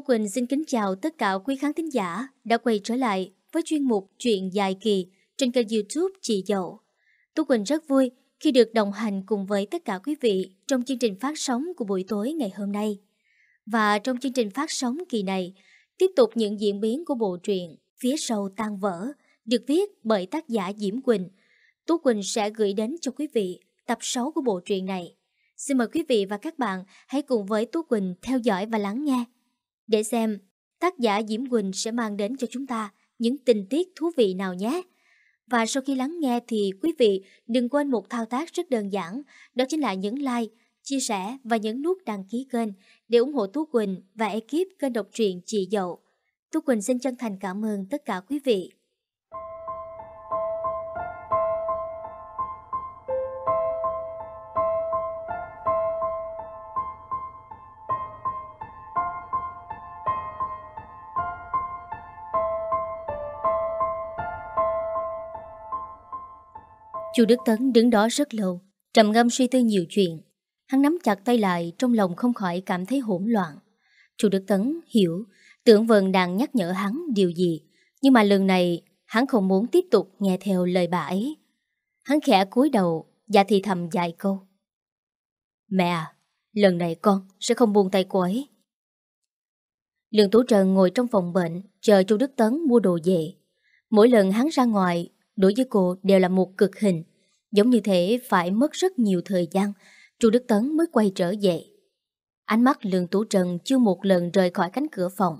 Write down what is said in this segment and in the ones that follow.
Tú Quỳnh xin kính chào tất cả quý khán thính giả đã quay trở lại với chuyên mục Chuyện dài kỳ trên kênh youtube Chị Dậu. Tú Quỳnh rất vui khi được đồng hành cùng với tất cả quý vị trong chương trình phát sóng của buổi tối ngày hôm nay. Và trong chương trình phát sóng kỳ này, tiếp tục những diễn biến của bộ truyện Phía sâu tan vỡ được viết bởi tác giả Diễm Quỳnh. Tú Quỳnh sẽ gửi đến cho quý vị tập 6 của bộ truyện này. Xin mời quý vị và các bạn hãy cùng với Tú Quỳnh theo dõi và lắng nghe. Để xem tác giả Diễm Quỳnh sẽ mang đến cho chúng ta những tình tiết thú vị nào nhé. Và sau khi lắng nghe thì quý vị đừng quên một thao tác rất đơn giản, đó chính là nhấn like, chia sẻ và nhấn nút đăng ký kênh để ủng hộ Tú Quỳnh và ekip kênh độc truyện Chị Dậu. Tú Quỳnh xin chân thành cảm ơn tất cả quý vị. Chu Đức Tấn đứng đó rất lâu, trầm ngâm suy tư nhiều chuyện. Hắn nắm chặt tay lại trong lòng không khỏi cảm thấy hỗn loạn. Chu Đức Tấn hiểu, tưởng Vân đang nhắc nhở hắn điều gì, nhưng mà lần này hắn không muốn tiếp tục nghe theo lời bà ấy. Hắn khẽ cúi đầu, và thì thầm dài câu. Mẹ à, lần này con sẽ không buông tay cô ấy. Lương Tú Trần ngồi trong phòng bệnh, chờ Chu Đức Tấn mua đồ về. Mỗi lần hắn ra ngoài, đối với cô đều là một cực hình. Giống như thế phải mất rất nhiều thời gian, Chu Đức Tấn mới quay trở về. Ánh mắt Lương Tú Trần chưa một lần rời khỏi cánh cửa phòng.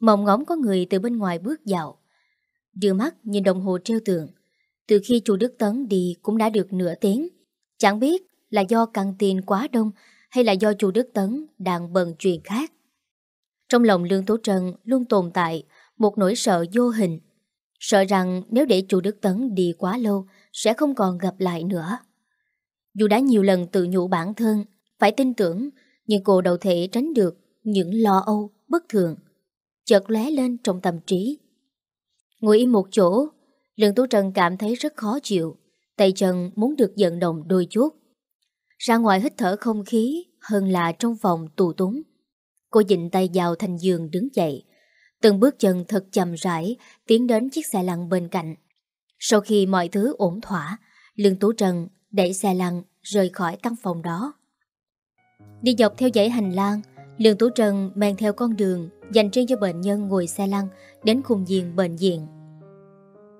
Mộng ngóng có người từ bên ngoài bước vào. Đưa mắt nhìn đồng hồ treo tường. Từ khi chu Đức Tấn đi cũng đã được nửa tiếng. Chẳng biết là do căng tin quá đông hay là do chu Đức Tấn đang bận chuyện khác. Trong lòng Lương Tú Trần luôn tồn tại một nỗi sợ vô hình. Sợ rằng nếu để chu Đức Tấn đi quá lâu sẽ không còn gặp lại nữa. Dù đã nhiều lần tự nhủ bản thân phải tin tưởng nhưng cô đâu thể tránh được những lo âu bất thường chợt lóe lên trong tâm trí. Ngồi im một chỗ, Lương Tú Trần cảm thấy rất khó chịu, tay chân muốn được vận động đôi chút. Ra ngoài hít thở không khí hơn là trong phòng tù túng. Cô dịnh tay vào thành giường đứng dậy, từng bước chân thật chậm rãi tiến đến chiếc xe lăn bên cạnh. Sau khi mọi thứ ổn thỏa, Lương Tú Trần đẩy xe lăn rời khỏi căn phòng đó. Đi dọc theo dãy hành lang, Lương Tú Trần mang theo con đường dành riêng cho bệnh nhân ngồi xe lăn đến khung viên bệnh viện.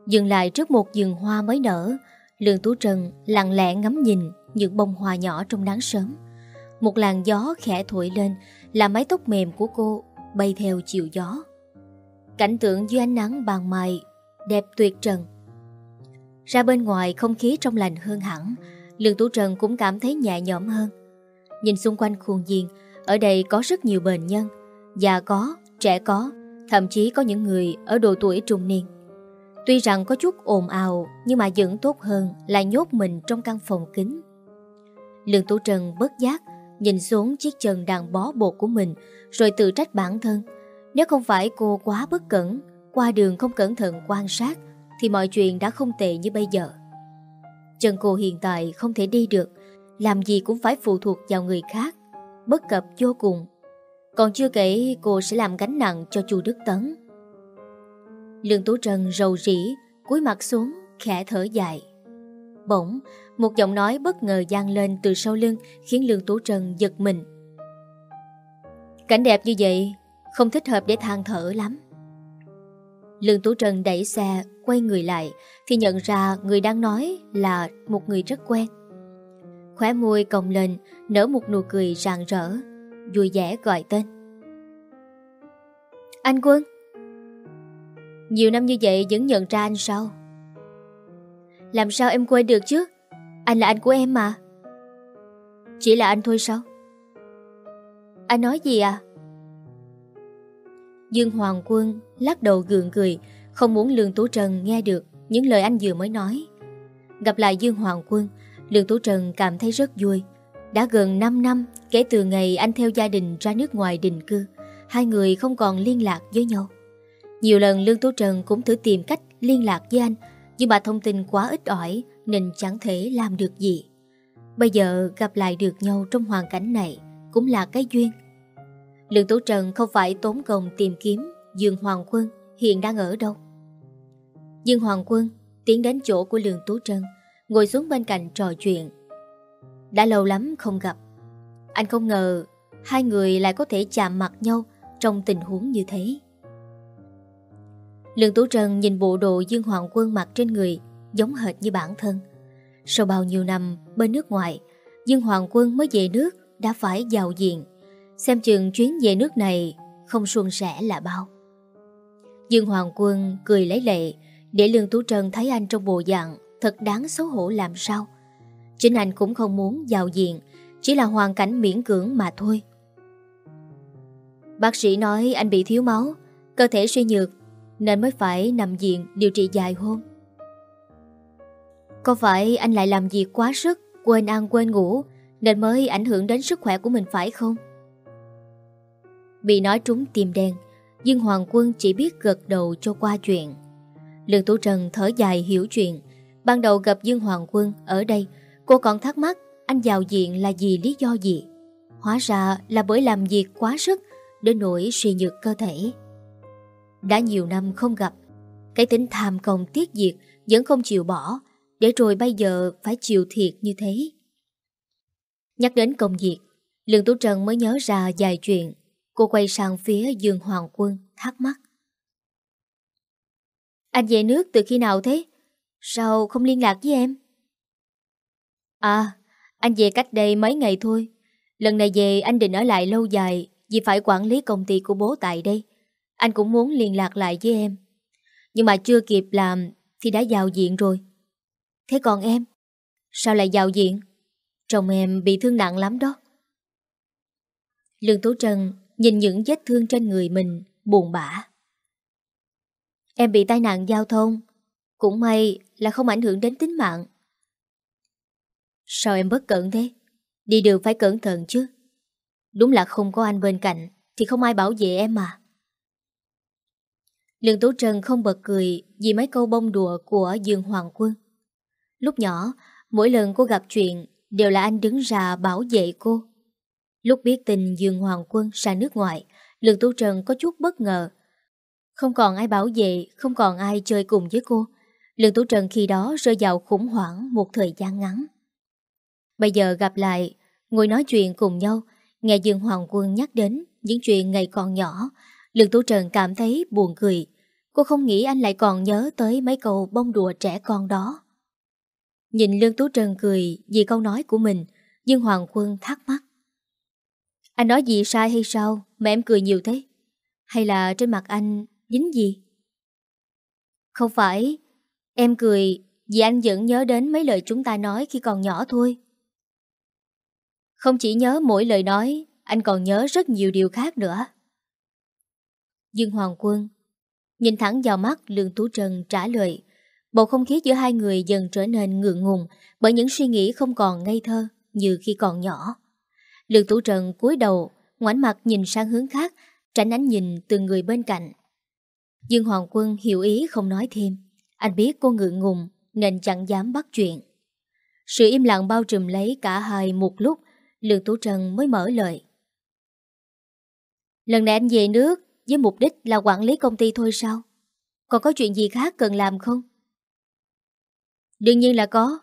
Dừng lại trước một vườn hoa mới nở, Lương Tú Trần lặng lẽ ngắm nhìn những bông hoa nhỏ trong nắng sớm. Một làn gió khẽ thổi lên làm mái tóc mềm của cô bay theo chiều gió. Cảnh tượng dưới ánh nắng bàn mai đẹp tuyệt trần. Ra bên ngoài không khí trong lành hơn hẳn, Lương Tú Trần cũng cảm thấy nhẹ nhõm hơn. Nhìn xung quanh khuôn viên, ở đây có rất nhiều bệnh nhân, già có, trẻ có, thậm chí có những người ở độ tuổi trung niên. Tuy rằng có chút ồn ào nhưng mà vẫn tốt hơn là nhốt mình trong căn phòng kính. Lương Tú Trần bất giác nhìn xuống chiếc chân đang bó bột của mình rồi tự trách bản thân. Nếu không phải cô quá bất cẩn, qua đường không cẩn thận quan sát thì mọi chuyện đã không tệ như bây giờ. Chân cô hiện tại không thể đi được, làm gì cũng phải phụ thuộc vào người khác, bất cập vô cùng. Còn chưa kể cô sẽ làm gánh nặng cho chu Đức Tấn. Lương Tú Trân rầu rĩ, cúi mặt xuống, khẽ thở dài. Bỗng, một giọng nói bất ngờ gian lên từ sau lưng khiến Lương Tú Trân giật mình. Cảnh đẹp như vậy không thích hợp để than thở lắm. Lương Tú Trân đẩy xe, quay người lại thì nhận ra người đang nói là một người rất quen. Khóe môi cong lên, nở một nụ cười rạng rỡ, vui vẻ gọi tên. Anh Quân Nhiều năm như vậy vẫn nhận ra anh sao? Làm sao em quên được chứ? Anh là anh của em mà. Chỉ là anh thôi sao? Anh nói gì à? Dương Hoàng Quân lắc đầu gượng cười, không muốn Lương Tú Trần nghe được những lời anh vừa mới nói. Gặp lại Dương Hoàng Quân, Lương Tú Trần cảm thấy rất vui. Đã gần 5 năm kể từ ngày anh theo gia đình ra nước ngoài định cư, hai người không còn liên lạc với nhau. Nhiều lần Lương Tú Trần cũng thử tìm cách liên lạc với anh, nhưng mà thông tin quá ít ỏi nên chẳng thể làm được gì. Bây giờ gặp lại được nhau trong hoàn cảnh này cũng là cái duyên. Lương Tú Trần không phải tốn công tìm kiếm Dương Hoàng Quân hiện đang ở đâu. Dương Hoàng Quân tiến đến chỗ của Lương Tú Trân, ngồi xuống bên cạnh trò chuyện. Đã lâu lắm không gặp. Anh không ngờ hai người lại có thể chạm mặt nhau trong tình huống như thế. Lương Tú Trân nhìn bộ đồ Dương Hoàng Quân mặc trên người giống hệt như bản thân. Sau bao nhiêu năm bên nước ngoài, Dương Hoàng Quân mới về nước đã phải giàu diện. Xem chừng chuyến về nước này không suôn sẻ là bao. Dương Hoàng Quân cười lấy lệ để Lương Tú Trân thấy anh trong bộ dạng thật đáng xấu hổ làm sao. Chính anh cũng không muốn giàu diện, chỉ là hoàn cảnh miễn cưỡng mà thôi. Bác sĩ nói anh bị thiếu máu, cơ thể suy nhược, nên mới phải nằm viện điều trị dài hôm. Có phải anh lại làm việc quá sức, quên ăn quên ngủ, nên mới ảnh hưởng đến sức khỏe của mình phải không? Bị nói trúng tim đen, Dương Hoàng Quân chỉ biết gật đầu cho qua chuyện. Lương Tú Trần thở dài hiểu chuyện. Ban đầu gặp Dương Hoàng Quân ở đây, cô còn thắc mắc anh vào diện là vì lý do gì. Hóa ra là bởi làm việc quá sức đến nỗi suy nhược cơ thể. Đã nhiều năm không gặp, cái tính tham công tiết diệt vẫn không chịu bỏ, để rồi bây giờ phải chịu thiệt như thế. Nhắc đến công việc, Lương Tú Trần mới nhớ ra vài chuyện. Cô quay sang phía Dương Hoàng Quân, thắc mắc. Anh về nước từ khi nào thế? Sao không liên lạc với em? À, anh về cách đây mấy ngày thôi. Lần này về anh định ở lại lâu dài vì phải quản lý công ty của bố tại đây. Anh cũng muốn liên lạc lại với em. Nhưng mà chưa kịp làm thì đã vào diện rồi. Thế còn em? Sao lại vào diện? Chồng em bị thương nặng lắm đó. Lương Tố Trân nhìn những vết thương trên người mình, buồn bã. Em bị tai nạn giao thông, cũng may là không ảnh hưởng đến tính mạng. Sao em bất cẩn thế? Đi đường phải cẩn thận chứ. Đúng là không có anh bên cạnh thì không ai bảo vệ em mà. Lương tú Trân không bật cười vì mấy câu bông đùa của Dương Hoàng Quân. Lúc nhỏ, mỗi lần cô gặp chuyện đều là anh đứng ra bảo vệ cô. Lúc biết tin Dương Hoàng Quân sang nước ngoài, Lương Tú Trần có chút bất ngờ. Không còn ai bảo vệ, không còn ai chơi cùng với cô. Lương Tú Trần khi đó rơi vào khủng hoảng một thời gian ngắn. Bây giờ gặp lại, ngồi nói chuyện cùng nhau, nghe Dương Hoàng Quân nhắc đến những chuyện ngày còn nhỏ, Lương Tú Trần cảm thấy buồn cười. Cô không nghĩ anh lại còn nhớ tới mấy câu bông đùa trẻ con đó. Nhìn Lương Tú Trần cười vì câu nói của mình, Dương Hoàng Quân thắc mắc. Anh nói gì sai hay sao mà em cười nhiều thế? Hay là trên mặt anh dính gì? Không phải, em cười vì anh vẫn nhớ đến mấy lời chúng ta nói khi còn nhỏ thôi. Không chỉ nhớ mỗi lời nói, anh còn nhớ rất nhiều điều khác nữa. Dương Hoàng Quân nhìn thẳng vào mắt Lương Tú Trần trả lời. Bầu không khí giữa hai người dần trở nên ngượng ngùng bởi những suy nghĩ không còn ngây thơ như khi còn nhỏ. Lương Tú Trần cúi đầu, ngoảnh mặt nhìn sang hướng khác, tránh ánh nhìn từ người bên cạnh. Dương Hoàng Quân hiểu ý không nói thêm. Anh biết cô ngượng ngùng nên chẳng dám bắt chuyện. Sự im lặng bao trùm lấy cả hai một lúc, Lương Tú Trần mới mở lời. Lần này anh về nước với mục đích là quản lý công ty thôi sao? Còn có chuyện gì khác cần làm không? Đương nhiên là có.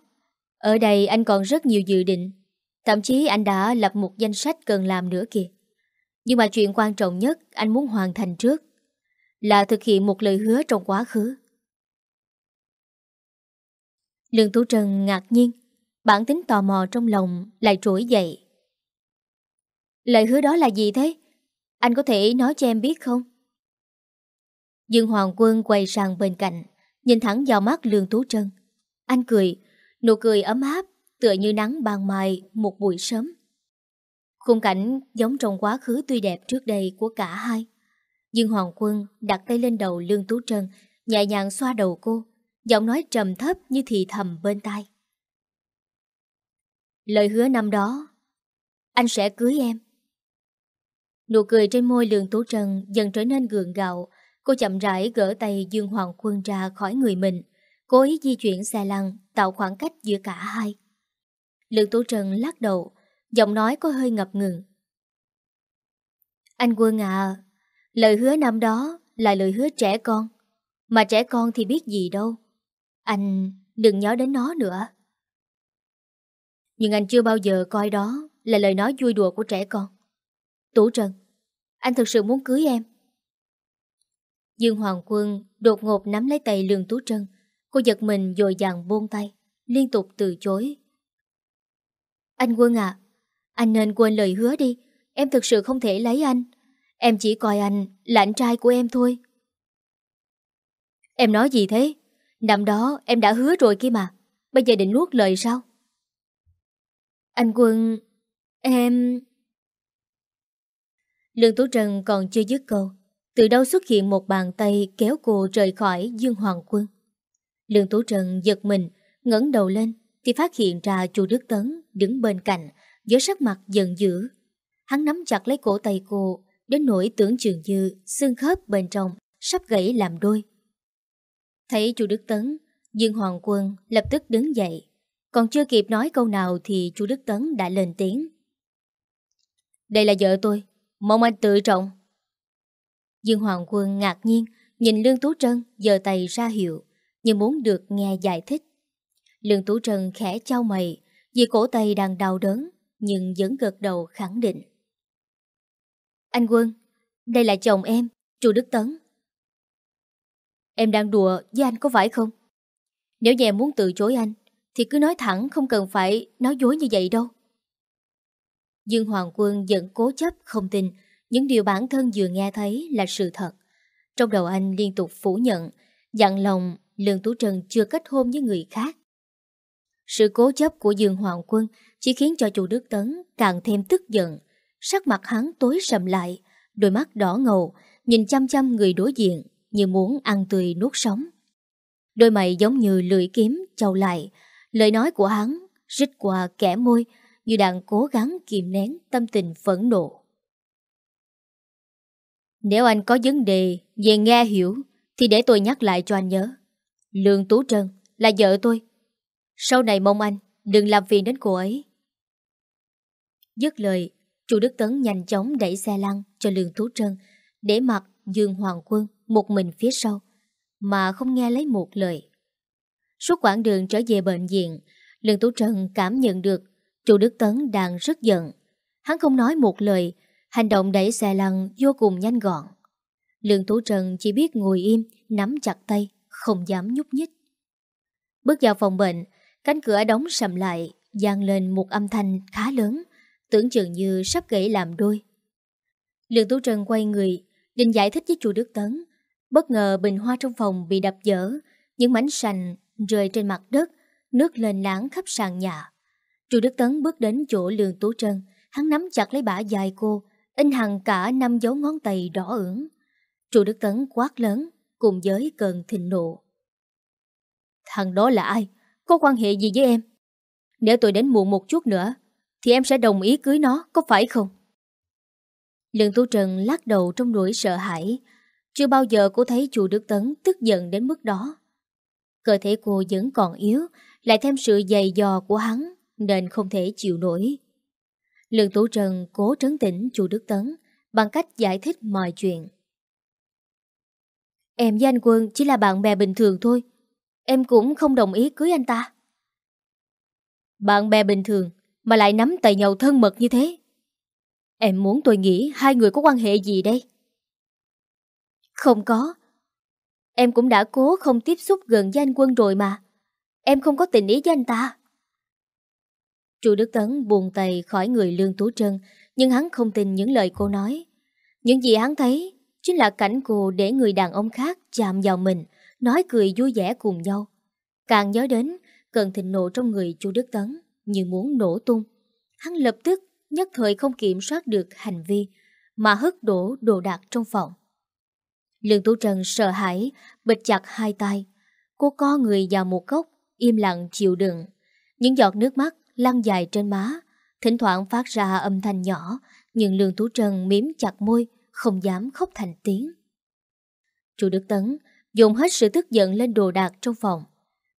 Ở đây anh còn rất nhiều dự định. Thậm chí anh đã lập một danh sách cần làm nữa kìa. Nhưng mà chuyện quan trọng nhất anh muốn hoàn thành trước là thực hiện một lời hứa trong quá khứ. Lương Tú Trần ngạc nhiên, bản tính tò mò trong lòng lại trỗi dậy. Lời hứa đó là gì thế? Anh có thể nói cho em biết không? Dương Hoàng Quân quay sang bên cạnh, nhìn thẳng vào mắt Lương Tú Trân. Anh cười, nụ cười ấm áp, tựa như nắng ban mai một buổi sớm. Khung cảnh giống trong quá khứ tươi đẹp trước đây của cả hai. Dương Hoàng Quân đặt tay lên đầu Lương Tú Trân, nhẹ nhàng xoa đầu cô, giọng nói trầm thấp như thì thầm bên tai. Lời hứa năm đó, anh sẽ cưới em. Nụ cười trên môi Lương Tú Trân dần trở nên gượng gạo, cô chậm rãi gỡ tay Dương Hoàng Quân ra khỏi người mình, cố ý di chuyển xe lăn, tạo khoảng cách giữa cả hai. Lương Tú trần lắc đầu, giọng nói có hơi ngập ngừng. Anh Quân à, lời hứa năm đó là lời hứa trẻ con. Mà trẻ con thì biết gì đâu. Anh đừng nhớ đến nó nữa. Nhưng anh chưa bao giờ coi đó là lời nói vui đùa của trẻ con. Tú Trần, anh thực sự muốn cưới em. Dương Hoàng Quân đột ngột nắm lấy tay Lương Tú Trân. Cô giật mình dồi dàng buông tay, liên tục từ chối. Anh Quân à, anh nên quên lời hứa đi. Em thực sự không thể lấy anh. Em chỉ coi anh là anh trai của em thôi. Em nói gì thế? Năm đó em đã hứa rồi kia mà. Bây giờ định nuốt lời sao? Anh Quân... Em... Lương Tú Trần còn chưa dứt câu. Từ đâu xuất hiện một bàn tay kéo cô rời khỏi Dương Hoàng Quân. Lương Tú Trần giật mình, ngẩng đầu lên thì phát hiện ra chu Đức Tấn đứng bên cạnh với sắc mặt giận dữ. Hắn nắm chặt lấy cổ tay cô đến nỗi tưởng trường như xương khớp bên trong sắp gãy làm đôi. Thấy chu Đức Tấn, Dương Hoàng Quân lập tức đứng dậy. Còn chưa kịp nói câu nào thì chu Đức Tấn đã lên tiếng. Đây là vợ tôi, mong anh tự trọng. Dương Hoàng Quân ngạc nhiên nhìn Lương Tú Trân giơ tay ra hiệu như muốn được nghe giải thích. Lương Tú Trân khẽ trao mày vì cổ tay đang đau đớn nhưng vẫn gật đầu khẳng định. Anh Quân, đây là chồng em, Chu Đức Tấn. Em đang đùa với anh có phải không? Nếu nhà muốn từ chối anh thì cứ nói thẳng không cần phải nói dối như vậy đâu. Dương Hoàng Quân vẫn cố chấp không tin những điều bản thân vừa nghe thấy là sự thật. Trong đầu anh liên tục phủ nhận, dặn lòng Lương Tú Trần chưa kết hôn với người khác. Sự cố chấp của Dương Hoàng Quân chỉ khiến cho chủ Đức Tấn càng thêm tức giận. Sắc mặt hắn tối sầm lại, đôi mắt đỏ ngầu, nhìn chăm chăm người đối diện như muốn ăn tươi nuốt sống. Đôi mày giống như lưỡi kiếm trâu lại, lời nói của hắn rít qua kẻ môi như đang cố gắng kìm nén tâm tình phẫn nộ. Nếu anh có vấn đề về nghe hiểu thì để tôi nhắc lại cho anh nhớ. Lương Tú Trân là vợ tôi. Sau này mong anh đừng làm phiền đến cô ấy. Dứt lời, chủ Đức Tấn nhanh chóng đẩy xe lăn cho Lương Tú Trân để mặc Dương Hoàng Quân một mình phía sau mà không nghe lấy một lời. Suốt quãng đường trở về bệnh viện, Lương Tú Trân cảm nhận được chủ Đức Tấn đang rất giận. Hắn không nói một lời, hành động đẩy xe lăn vô cùng nhanh gọn. Lương Tú Trân chỉ biết ngồi im, nắm chặt tay, không dám nhúc nhích. Bước vào phòng bệnh, cánh cửa đóng sầm lại, gian lên một âm thanh khá lớn, tưởng chừng như sắp gãy làm đôi. Lương Tú Trân quay người, định giải thích với chủ Đức Tấn. Bất ngờ bình hoa trong phòng bị đập dở, những mảnh sành rơi trên mặt đất, nước lên láng khắp sàn nhà. Chu Đức Tấn bước đến chỗ Lương Tú Trân, hắn nắm chặt lấy bả dài cô, in hằng cả năm dấu ngón tay đỏ ửng. Chu Đức Tấn quát lớn, cùng với cơn thịnh nộ. Thằng đó là ai? Có quan hệ gì với em? Nếu tôi đến muộn một chút nữa, thì em sẽ đồng ý cưới nó, có phải không? Lương Tú Trần lắc đầu trong nỗi sợ hãi. Chưa bao giờ cô thấy chùa Đức Tấn tức giận đến mức đó. Cơ thể cô vẫn còn yếu, lại thêm sự dày dò của hắn, nên không thể chịu nổi. Lương Tú Trần cố trấn tĩnh chùa Đức Tấn bằng cách giải thích mọi chuyện. Em với anh Quân chỉ là bạn bè bình thường thôi. Em cũng không đồng ý cưới anh ta. Bạn bè bình thường mà lại nắm tay nhau thân mật như thế. Em muốn tôi nghĩ hai người có quan hệ gì đây? Không có. Em cũng đã cố không tiếp xúc gần với anh Quân rồi mà. Em không có tình ý với anh ta. Chu Đức Tấn buồn tay khỏi người Lương Tú Trân, nhưng hắn không tin những lời cô nói. Những gì hắn thấy chính là cảnh cô để người đàn ông khác chạm vào mình, nói cười vui vẻ cùng nhau. Càng nhớ đến, cơn thịnh nộ trong người chu Đức Tấn như muốn nổ tung. Hắn lập tức nhất thời không kiểm soát được hành vi mà hất đổ đồ đạc trong phòng. Lương Tú Trần sợ hãi, bịch chặt hai tay. Cô co người vào một góc, im lặng chịu đựng. Những giọt nước mắt lăn dài trên má, thỉnh thoảng phát ra âm thanh nhỏ, nhưng Lương Tú Trần miếm chặt môi, không dám khóc thành tiếng. Chu Đức Tấn dùng hết sự tức giận lên đồ đạc trong phòng.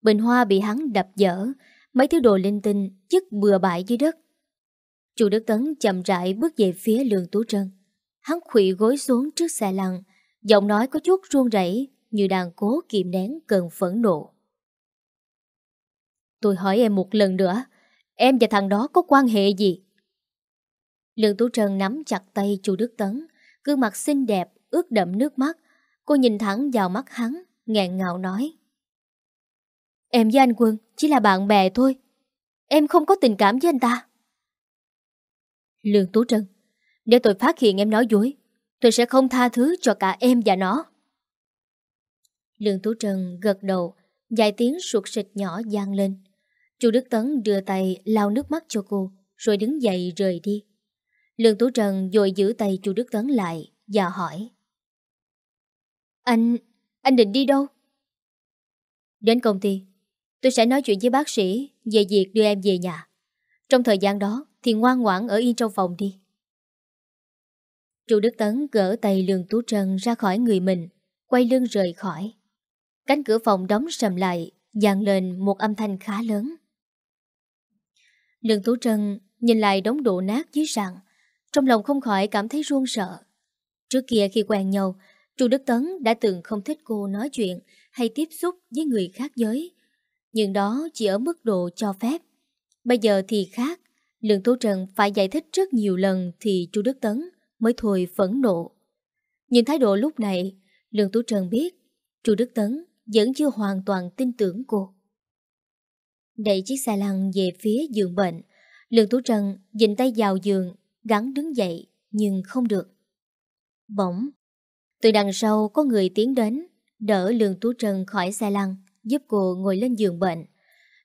Bình hoa bị hắn đập dở, mấy thứ đồ linh tinh chất bừa bãi dưới đất. Chu Đức Tấn chậm rãi bước về phía Lương Tú Trân. Hắn khủy gối xuống trước xe lăn, giọng nói có chút run rẩy như đang cố kiềm nén cơn phẫn nộ. Tôi hỏi em một lần nữa, em và thằng đó có quan hệ gì? Lương Tú Trân nắm chặt tay chu Đức Tấn, gương mặt xinh đẹp, ướt đậm nước mắt. Cô nhìn thẳng vào mắt hắn, ngẹn ngào nói. Em với anh Quân chỉ là bạn bè thôi. Em không có tình cảm với anh ta. Lương Tú Trân, nếu tôi phát hiện em nói dối, tôi sẽ không tha thứ cho cả em và nó. Lương Tú Trân gật đầu, dài tiếng sụt sịch nhỏ gian lên. Chu Đức Tấn đưa tay lau nước mắt cho cô, rồi đứng dậy rời đi. Lương Tú Trân dội giữ tay chu Đức Tấn lại và hỏi. Anh, anh định đi đâu? Đến công ty. Tôi sẽ nói chuyện với bác sĩ về việc đưa em về nhà. Trong thời gian đó thì ngoan ngoãn ở yên trong phòng đi. Chu Đức Tấn gỡ tay Lương Tú Trân ra khỏi người mình, quay lưng rời khỏi. Cánh cửa phòng đóng sầm lại, dàn lên một âm thanh khá lớn. Lương Tú Trân nhìn lại đống đổ nát dưới sàn, trong lòng không khỏi cảm thấy run sợ. Trước kia khi quen nhau, Chu Đức Tấn đã từng không thích cô nói chuyện hay tiếp xúc với người khác giới. Nhưng đó chỉ ở mức độ cho phép. Bây giờ thì khác, Lương Tố Trần phải giải thích rất nhiều lần thì Chu Đức Tấn mới thôi phẫn nộ. Nhìn thái độ lúc này, Lương Tố Trần biết Chu Đức Tấn vẫn chưa hoàn toàn tin tưởng cô. Đẩy chiếc xe lăn về phía giường bệnh, Lương Tú Trần dình tay vào giường gắn đứng dậy, nhưng không được. Bỗng, từ đằng sau có người tiến đến, đỡ Lương Tú Trân khỏi xe lăn, giúp cô ngồi lên giường bệnh.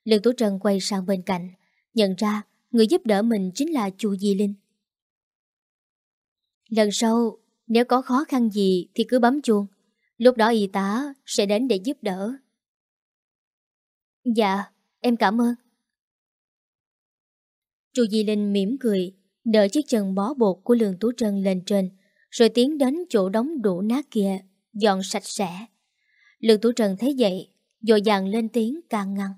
Lương Tú Trân quay sang bên cạnh, nhận ra người giúp đỡ mình chính là chu Di Linh. Lần sau, nếu có khó khăn gì thì cứ bấm chuông, lúc đó y tá sẽ đến để giúp đỡ. Dạ, em cảm ơn. Chu Di Linh mỉm cười, đỡ chiếc chân bó bột của Lương Tú Trân lên trên, rồi tiến đến chỗ đóng đổ nát kia, dọn sạch sẽ. Lương Tú trần thấy vậy, dội dàng lên tiếng càng ngăn.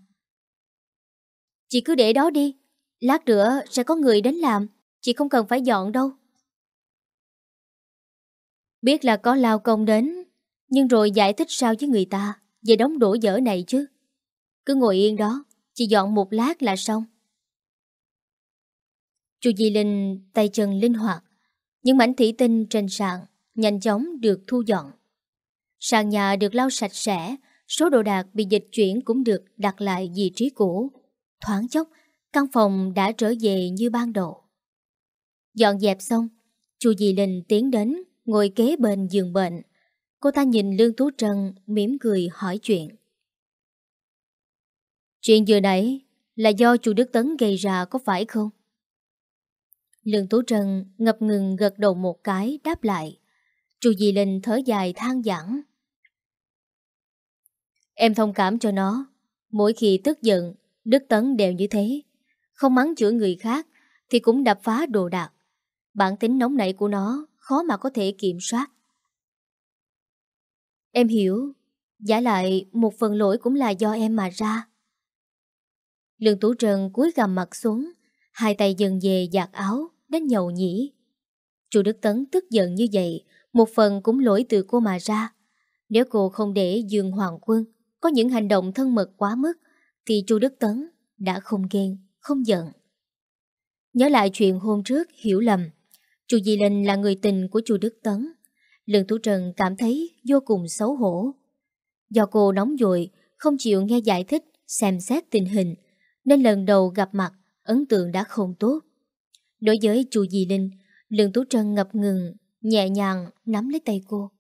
Chị cứ để đó đi, lát nữa sẽ có người đến làm, chị không cần phải dọn đâu. Biết là có lao công đến, nhưng rồi giải thích sao với người ta về đóng đổ dở này chứ. Cứ ngồi yên đó, chị dọn một lát là xong. Chu Di Linh tay chân linh hoạt, những mảnh thủy tinh trên sàn nhanh chóng được thu dọn. Sàn nhà được lau sạch sẽ, số đồ đạc bị dịch chuyển cũng được đặt lại vị trí cũ. Thoáng chốc, căn phòng đã trở về như ban đầu. Dọn dẹp xong, Chu Dì Linh tiến đến, ngồi kế bên giường bệnh. Cô ta nhìn Lương Tú Trân, mỉm cười hỏi chuyện. Chuyện vừa nãy là do chu Đức Tấn gây ra có phải không? Lương Tú Trân ngập ngừng gật đầu một cái đáp lại. Chu Di Linh thở dài than giảng. Em thông cảm cho nó. Mỗi khi tức giận, Đức Tấn đều như thế. Không mắng chửi người khác thì cũng đập phá đồ đạc. Bản tính nóng nảy của nó khó mà có thể kiểm soát. Em hiểu, giả lại một phần lỗi cũng là do em mà ra. Lương Tú Trân cúi gầm mặt xuống, hai tay dần về giặt áo, đến nhậu nhỉ. Chu Đức Tấn tức giận như vậy, một phần cũng lỗi từ cô mà ra. Nếu cô không để Dương Hoàng Quân có những hành động thân mật quá mức, thì Chu Đức Tấn đã không ghen, không giận. Nhớ lại chuyện hôm trước hiểu lầm, Chu Di Linh là người tình của Chu Đức Tấn. Lương Tú Trần cảm thấy vô cùng xấu hổ. Do cô nóng dội, không chịu nghe giải thích, xem xét tình hình, nên lần đầu gặp mặt, ấn tượng đã không tốt. Đối với chu Di Linh, Lương Tú Trân ngập ngừng, nhẹ nhàng nắm lấy tay cô.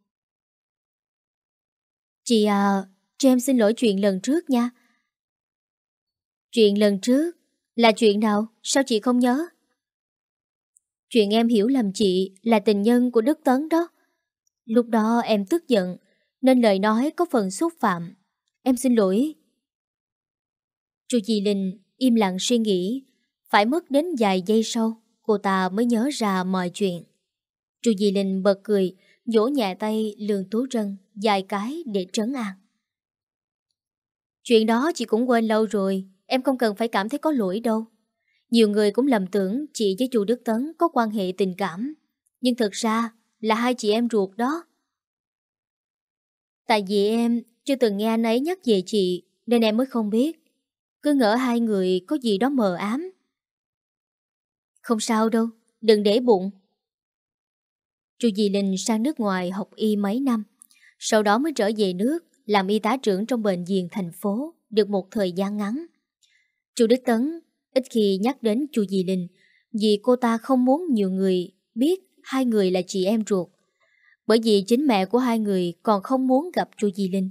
Chị à, cho em xin lỗi chuyện lần trước nha. Chuyện lần trước? Là chuyện nào? Sao chị không nhớ? Chuyện em hiểu lầm chị là tình nhân của Đức Tấn đó. Lúc đó em tức giận, nên lời nói có phần xúc phạm. Em xin lỗi. Chu Di Linh im lặng suy nghĩ, phải mất đến vài giây sau cô ta mới nhớ ra mọi chuyện. Chu Di Linh bật cười, vỗ nhẹ tay Lương Tú Trân dài cái để trấn an. Chuyện đó chị cũng quên lâu rồi, em không cần phải cảm thấy có lỗi đâu. Nhiều người cũng lầm tưởng chị với chu Đức Tấn có quan hệ tình cảm. Nhưng thực ra là hai chị em ruột đó. Tại vì em chưa từng nghe anh ấy nhắc về chị nên em mới không biết. Cứ ngỡ hai người có gì đó mờ ám. Không sao đâu, đừng để bụng. Chu Di Linh sang nước ngoài học y mấy năm, sau đó mới trở về nước làm y tá trưởng trong bệnh viện thành phố được một thời gian ngắn. Chu Đức Tấn ít khi nhắc đến Chu Di Linh vì cô ta không muốn nhiều người biết hai người là chị em ruột. Bởi vì chính mẹ của hai người còn không muốn gặp Chu Di Linh.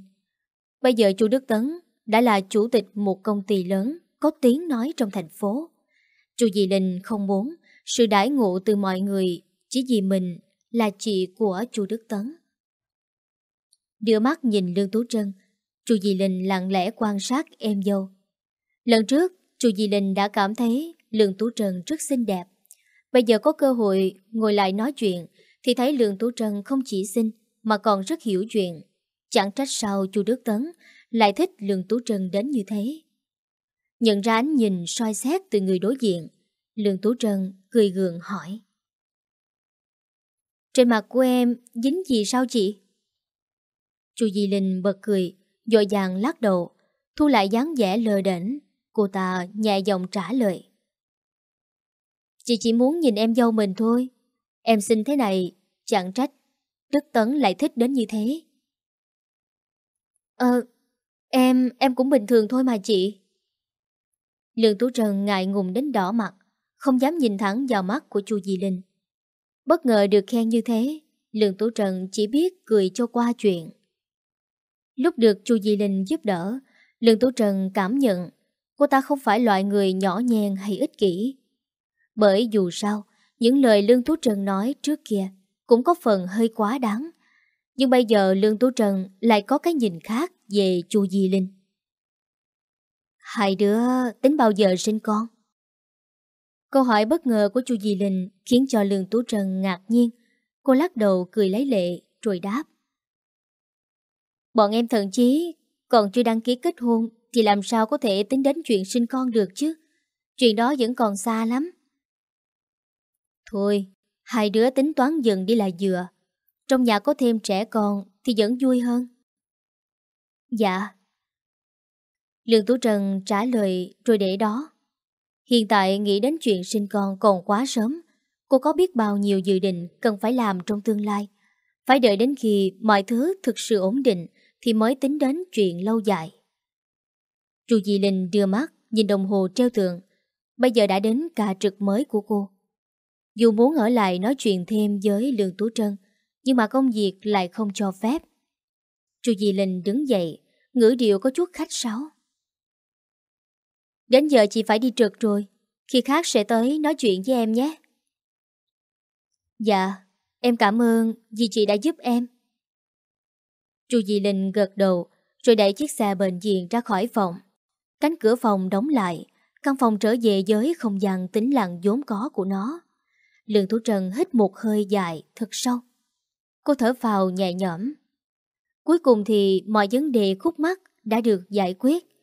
Bây giờ Chu Đức Tấn đã là chủ tịch một công ty lớn có tiếng nói trong thành phố. Chu Di Linh không muốn sự đãi ngộ từ mọi người chỉ vì mình là chị của Chu Đức Tấn. Đưa mắt nhìn Lương Tú Trân, Chu Di Linh lặng lẽ quan sát em dâu. Lần trước, Chu Di Linh đã cảm thấy Lương Tú Trân rất xinh đẹp. Bây giờ có cơ hội ngồi lại nói chuyện thì thấy Lương Tú Trân không chỉ xinh mà còn rất hiểu chuyện. Chẳng trách sao Chu Đức Tấn lại thích Lương Tú Trân đến như thế. Nhận ra ánh nhìn soi xét từ người đối diện, Lương Tú Trân cười gượng hỏi. Trên mặt của em dính gì sao chị? Chu Di Linh bật cười, dội dàng lắc đầu, thu lại dáng vẻ lờ đỉnh. Cô ta nhẹ giọng trả lời. Chị chỉ muốn nhìn em dâu mình thôi. Em xin thế này, chẳng trách. Đức Tấn lại thích đến như thế. Ờ, em, em cũng bình thường thôi mà chị. Lương Tú Trần ngại ngùng đến đỏ mặt, không dám nhìn thẳng vào mắt của chu Di Linh. Bất ngờ được khen như thế, Lương Tú Trần chỉ biết cười cho qua chuyện. Lúc được chu Di Linh giúp đỡ, Lương Tú Trần cảm nhận cô ta không phải loại người nhỏ nhen hay ích kỷ. Bởi dù sao, những lời Lương Tú Trần nói trước kia cũng có phần hơi quá đáng. Nhưng bây giờ Lương Tú Trần lại có cái nhìn khác về chu Di Linh. Hai đứa tính bao giờ sinh con? Câu hỏi bất ngờ của chu Di Linh khiến cho Lương Tú Trần ngạc nhiên. Cô lắc đầu cười lấy lệ rồi đáp. Bọn em thậm chí còn chưa đăng ký kết hôn thì làm sao có thể tính đến chuyện sinh con được chứ? Chuyện đó vẫn còn xa lắm. Thôi, hai đứa tính toán dần đi là dừa. Trong nhà có thêm trẻ con thì vẫn vui hơn. Dạ. Lương Tú Trần trả lời rồi để đó. Hiện tại nghĩ đến chuyện sinh con còn quá sớm. Cô có biết bao nhiêu dự định cần phải làm trong tương lai. Phải đợi đến khi mọi thứ thực sự ổn định thì mới tính đến chuyện lâu dài. Chu Di Linh đưa mắt nhìn đồng hồ treo tường. Bây giờ đã đến ca trực mới của cô. Dù muốn ở lại nói chuyện thêm với Lương Tú Trân, nhưng mà công việc lại không cho phép. Chu Di Linh đứng dậy, ngữ điệu có chút khách sáo. Đến giờ chị phải đi trực rồi, khi khác sẽ tới nói chuyện với em nhé. Dạ, em cảm ơn vì chị đã giúp em. Chu Di Linh gật đầu rồi đẩy chiếc xe bệnh viện ra khỏi phòng. Cánh cửa phòng đóng lại, căn phòng trở về với không gian tĩnh lặng vốn có của nó. Lương Thủ Trần hít một hơi dài, thật sâu. Cô thở vào nhẹ nhõm. Cuối cùng thì mọi vấn đề khúc mắc đã được giải quyết.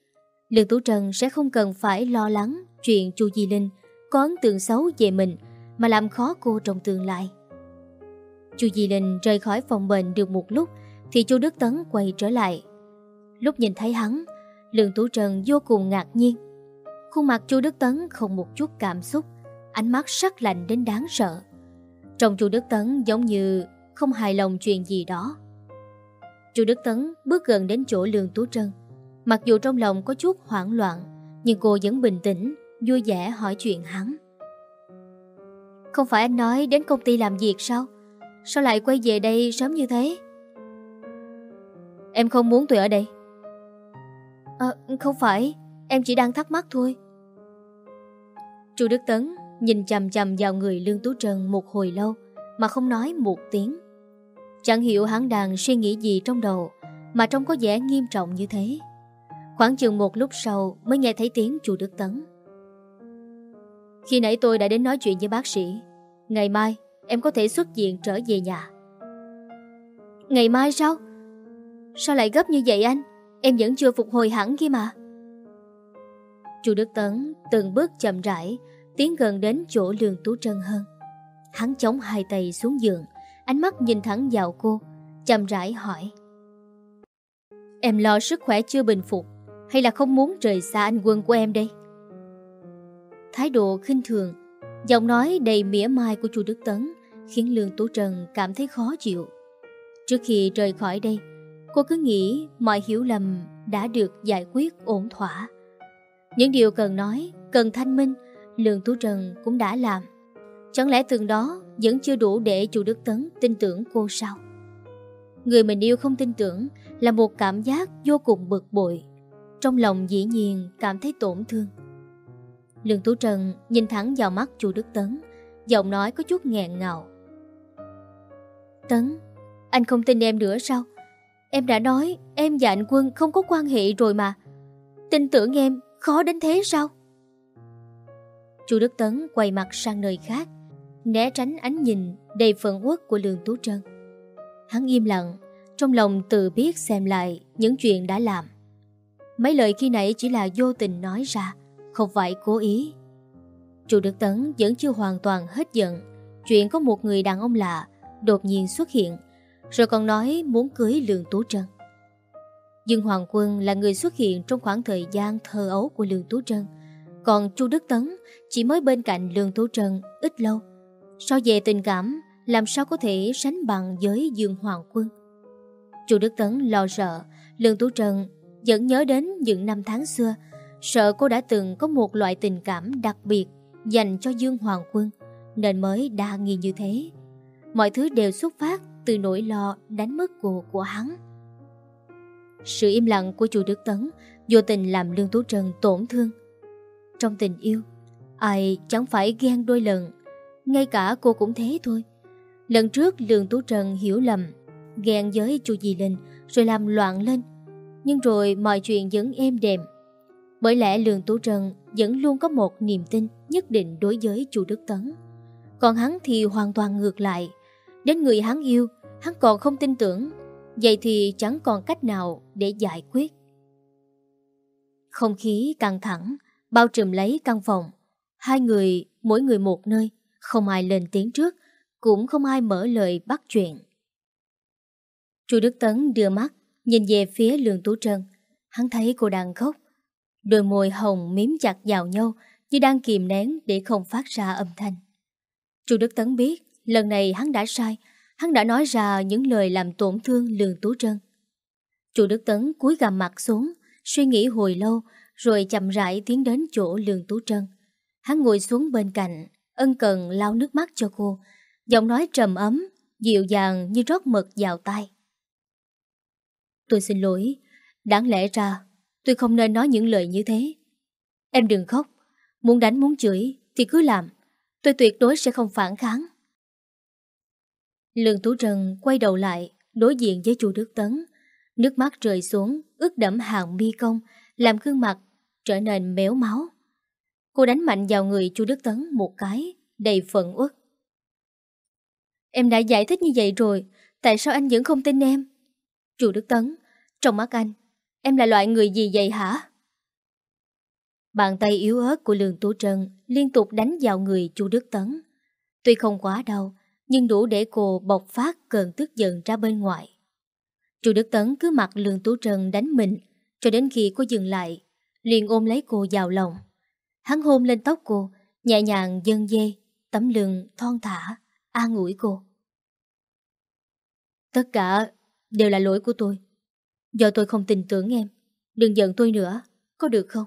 Lương Tú Trần sẽ không cần phải lo lắng chuyện Chu Di Linh có ấn tượng xấu về mình mà làm khó cô trong tương lai. Chu Di Linh rời khỏi phòng bệnh được một lúc thì Chu Đức Tấn quay trở lại. Lúc nhìn thấy hắn, Lương Tú Trần vô cùng ngạc nhiên. Khuôn mặt Chu Đức Tấn không một chút cảm xúc, ánh mắt sắc lạnh đến đáng sợ. Trong Chu Đức Tấn giống như không hài lòng chuyện gì đó. Chu Đức Tấn bước gần đến chỗ Lương Tú Trân. Mặc dù trong lòng có chút hoảng loạn, nhưng cô vẫn bình tĩnh, vui vẻ hỏi chuyện hắn. Không phải anh nói đến công ty làm việc sao? Sao lại quay về đây sớm như thế? Em không muốn tôi ở đây. À, không phải, em chỉ đang thắc mắc thôi. Chu Đức Tấn nhìn chầm chầm vào người Lương Tú trần một hồi lâu mà không nói một tiếng. Chẳng hiểu hắn đang suy nghĩ gì trong đầu mà trông có vẻ nghiêm trọng như thế. Khoảng chừng một lúc sau mới nghe thấy tiếng chú Đức Tấn. Khi nãy tôi đã đến nói chuyện với bác sĩ. Ngày mai em có thể xuất viện trở về nhà. Ngày mai sao? Sao lại gấp như vậy anh? Em vẫn chưa phục hồi hẳn kia mà. Chú Đức Tấn từng bước chậm rãi tiến gần đến chỗ lường Tú Trân hơn. Hắn chống hai tay xuống giường, Ánh mắt nhìn thẳng vào cô chậm rãi hỏi Em lo sức khỏe chưa bình phục hay là không muốn rời xa anh quân của em đây Thái độ khinh thường Giọng nói đầy mỉa mai của chu Đức Tấn Khiến Lương Tú Trần cảm thấy khó chịu Trước khi rời khỏi đây Cô cứ nghĩ mọi hiểu lầm đã được giải quyết ổn thỏa Những điều cần nói, cần thanh minh Lương Tú Trần cũng đã làm Chẳng lẽ từng đó vẫn chưa đủ để chu Đức Tấn tin tưởng cô sao? Người mình yêu không tin tưởng là một cảm giác vô cùng bực bội. Trong lòng dĩ nhiên cảm thấy tổn thương. Lương Tú Trần nhìn thẳng vào mắt chu Đức Tấn, giọng nói có chút nghẹn ngào. Tấn, anh không tin em nữa sao? Em đã nói em và anh Quân không có quan hệ rồi mà. Tin tưởng em khó đến thế sao? Chu Đức Tấn quay mặt sang nơi khác, né tránh ánh nhìn đầy phận uất của Lương Tú Trân. Hắn im lặng, trong lòng tự biết xem lại những chuyện đã làm. Mấy lời khi nãy chỉ là vô tình nói ra, không phải cố ý. Chu Đức Tấn vẫn chưa hoàn toàn hết giận. Chuyện có một người đàn ông lạ đột nhiên xuất hiện, rồi còn nói muốn cưới Lương Tú Trân. Dương Hoàng Quân là người xuất hiện trong khoảng thời gian thơ ấu của Lương Tú Trân, còn Chu Đức Tấn chỉ mới bên cạnh Lương Tú Trân ít lâu. So về tình cảm, làm sao có thể sánh bằng với Dương Hoàng Quân. Chu Đức Tấn lo sợ, Lương Tú Trân vẫn nhớ đến những năm tháng xưa, sợ cô đã từng có một loại tình cảm đặc biệt dành cho Dương Hoàng Quân, nên mới đa nghi như thế. Mọi thứ đều xuất phát từ nỗi lo đánh mất cô của hắn. Sự im lặng của chùa Đức Tấn vô tình làm Lương Tú trần tổn thương. Trong tình yêu, ai chẳng phải ghen đôi lần, ngay cả cô cũng thế thôi. Lần trước Lương Tú trần hiểu lầm Ghen với chu Di Linh Rồi làm loạn lên nhưng rồi mọi chuyện vẫn êm đềm. Bởi lẽ Lương Tú Trân Vẫn luôn có một niềm tin Nhất định đối với chu Đức Tấn. Còn hắn thì hoàn toàn ngược lại. Đến người hắn yêu Hắn còn không tin tưởng. Vậy thì chẳng còn cách nào để giải quyết. Không khí căng thẳng Bao trùm lấy căn phòng. Hai người, mỗi người một nơi Không ai lên tiếng trước cũng không ai mở lời bắt chuyện. Chu Đức Tấn đưa mắt, nhìn về phía Lương Tú Trân. Hắn thấy cô đang khóc. Đôi môi hồng miếm chặt vào nhau như đang kìm nén để không phát ra âm thanh. Chu Đức Tấn biết lần này hắn đã sai, hắn đã nói ra những lời làm tổn thương Lương Tú Trân. Chu Đức Tấn cúi gằm mặt xuống, suy nghĩ hồi lâu rồi chậm rãi tiến đến chỗ Lương Tú Trân. Hắn ngồi xuống bên cạnh, ân cần lau nước mắt cho cô, Giọng nói trầm ấm, dịu dàng như rót mật vào tay. Tôi xin lỗi, đáng lẽ ra tôi không nên nói những lời như thế. Em đừng khóc, muốn đánh muốn chửi thì cứ làm, tôi tuyệt đối sẽ không phản kháng. Lương Tú Trần quay đầu lại, đối diện với chu Đức Tấn. Nước mắt rơi xuống, ướt đẫm hàng mi công, làm gương mặt trở nên méo máu. Cô đánh mạnh vào người chu Đức Tấn một cái, đầy phận uất. Em đã giải thích như vậy rồi Tại sao anh vẫn không tin em Chu Đức Tấn. Trong mắt anh, Em là loại người gì vậy hả? Bàn tay yếu ớt của Lương Tú Trân Liên tục đánh vào người Chu Đức Tấn. Tuy không quá đau, Nhưng đủ để cô bộc phát cơn tức giận ra bên ngoài. Chu Đức Tấn cứ mặc Lương Tú Trân đánh mình, Cho đến khi cô dừng lại, liền ôm lấy cô vào lòng. Hắn hôn lên tóc cô, Nhẹ nhàng dâng dê, Tấm lưng thon thả, an ủi cô. Tất cả đều là lỗi của tôi. Do tôi không tin tưởng em. Đừng giận tôi nữa, có được không?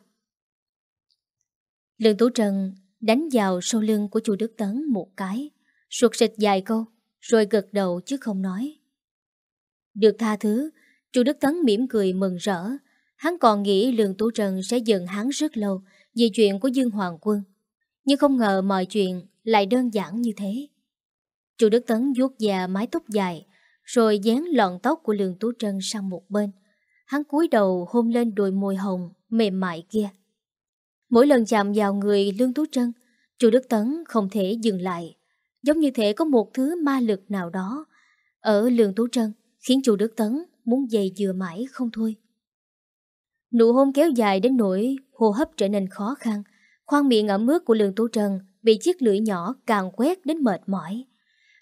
Lương Tú Trần đánh vào sau lưng của chu Đức Tấn một cái, suột sịch dài câu, rồi gật đầu chứ không nói. Được tha thứ, chu Đức Tấn mỉm cười mừng rỡ. Hắn còn nghĩ Lương Tú Trần sẽ giận hắn rất lâu vì chuyện của Dương Hoàng Quân. Nhưng không ngờ mọi chuyện lại đơn giản như thế. Chu Đức Tấn vuốt già mái tóc dài, rồi dán lọn tóc của Lương Tú Trân sang một bên. Hắn cúi đầu hôn lên đôi môi hồng, mềm mại kia. Mỗi lần chạm vào người Lương Tú Trân, Chu Đức Tấn không thể dừng lại. Giống như thể có một thứ ma lực nào đó ở Lương Tú Trân khiến Chu Đức Tấn muốn dày dừa mãi không thôi. Nụ hôn kéo dài đến nỗi hô hấp trở nên khó khăn. Khoang miệng ẩm ướt của Lương Tú Trân bị chiếc lưỡi nhỏ càng quét đến mệt mỏi.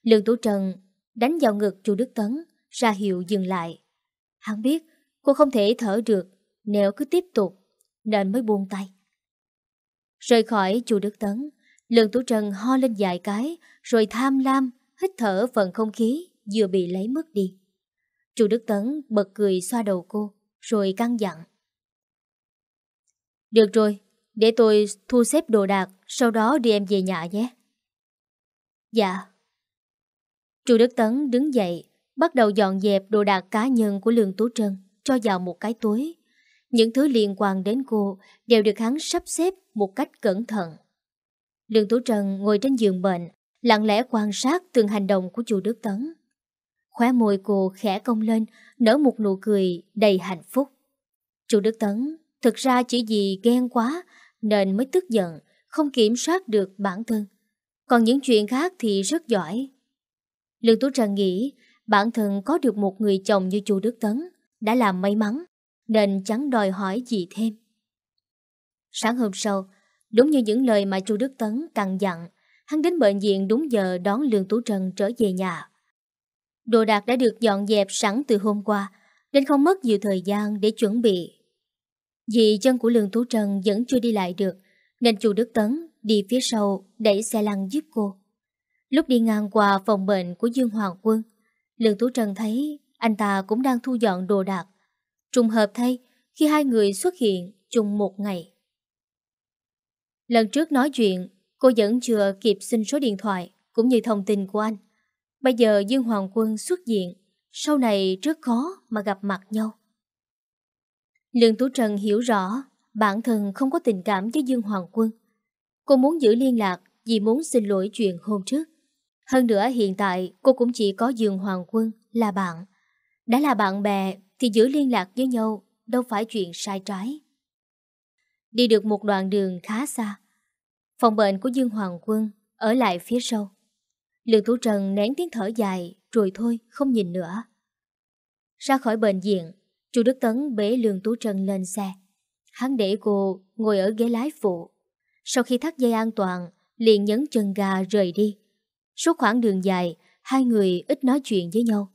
Lương Tú Trần đánh vào ngực chu Đức Tấn, ra hiệu dừng lại. Hắn biết cô không thể thở được nếu cứ tiếp tục, nên mới buông tay. Rời khỏi chu Đức Tấn, Lương Tú Trần ho lên vài cái, rồi tham lam, hít thở phần không khí vừa bị lấy mất đi. Chu Đức Tấn bật cười xoa đầu cô, rồi căng dặn. Được rồi, để tôi thu xếp đồ đạc, sau đó đi em về nhà nhé. Dạ. Chu Đức Tấn đứng dậy, bắt đầu dọn dẹp đồ đạc cá nhân của Lương Tú Trân cho vào một cái túi. Những thứ liên quan đến cô đều được hắn sắp xếp một cách cẩn thận. Lương Tú Trân ngồi trên giường bệnh, lặng lẽ quan sát từng hành động của chu Đức Tấn. Khóe môi cô khẽ cong lên, nở một nụ cười đầy hạnh phúc. Chu Đức Tấn thực ra chỉ vì ghen quá nên mới tức giận, không kiểm soát được bản thân. Còn những chuyện khác thì rất giỏi. Lương Tú Trần nghĩ bản thân có được một người chồng như chu Đức Tấn đã là may mắn, nên chẳng đòi hỏi gì thêm. Sáng hôm sau, đúng như những lời mà chu Đức Tấn căn dặn, hắn đến bệnh viện đúng giờ đón Lương Tú Trần trở về nhà. Đồ đạc đã được dọn dẹp sẵn từ hôm qua, nên không mất nhiều thời gian để chuẩn bị. Vì chân của Lương Tú Trần vẫn chưa đi lại được, nên chu Đức Tấn đi phía sau đẩy xe lăn giúp cô. Lúc đi ngang qua phòng bệnh của Dương Hoàng Quân, Lương Tú Trần thấy anh ta cũng đang thu dọn đồ đạc. Trùng hợp thay khi hai người xuất hiện chung một ngày. Lần trước nói chuyện, cô vẫn chưa kịp xin số điện thoại cũng như thông tin của anh. Bây giờ Dương Hoàng Quân xuất hiện, sau này rất khó mà gặp mặt nhau. Lương Tú Trần hiểu rõ bản thân không có tình cảm với Dương Hoàng Quân. Cô muốn giữ liên lạc vì muốn xin lỗi chuyện hôm trước. Hơn nữa hiện tại cô cũng chỉ có Dương Hoàng Quân là bạn. Đã là bạn bè thì giữ liên lạc với nhau đâu phải chuyện sai trái. Đi được một đoạn đường khá xa. Phòng bệnh của Dương Hoàng Quân ở lại phía sau. Lương Tú Trần nén tiếng thở dài rồi thôi không nhìn nữa. Ra khỏi bệnh viện, chu Đức Tấn bế Lương Tú Trần lên xe. Hắn để cô ngồi ở ghế lái phụ. Sau khi thắt dây an toàn, liền nhấn chân ga rời đi. Suốt khoảng đường dài, hai người ít nói chuyện với nhau.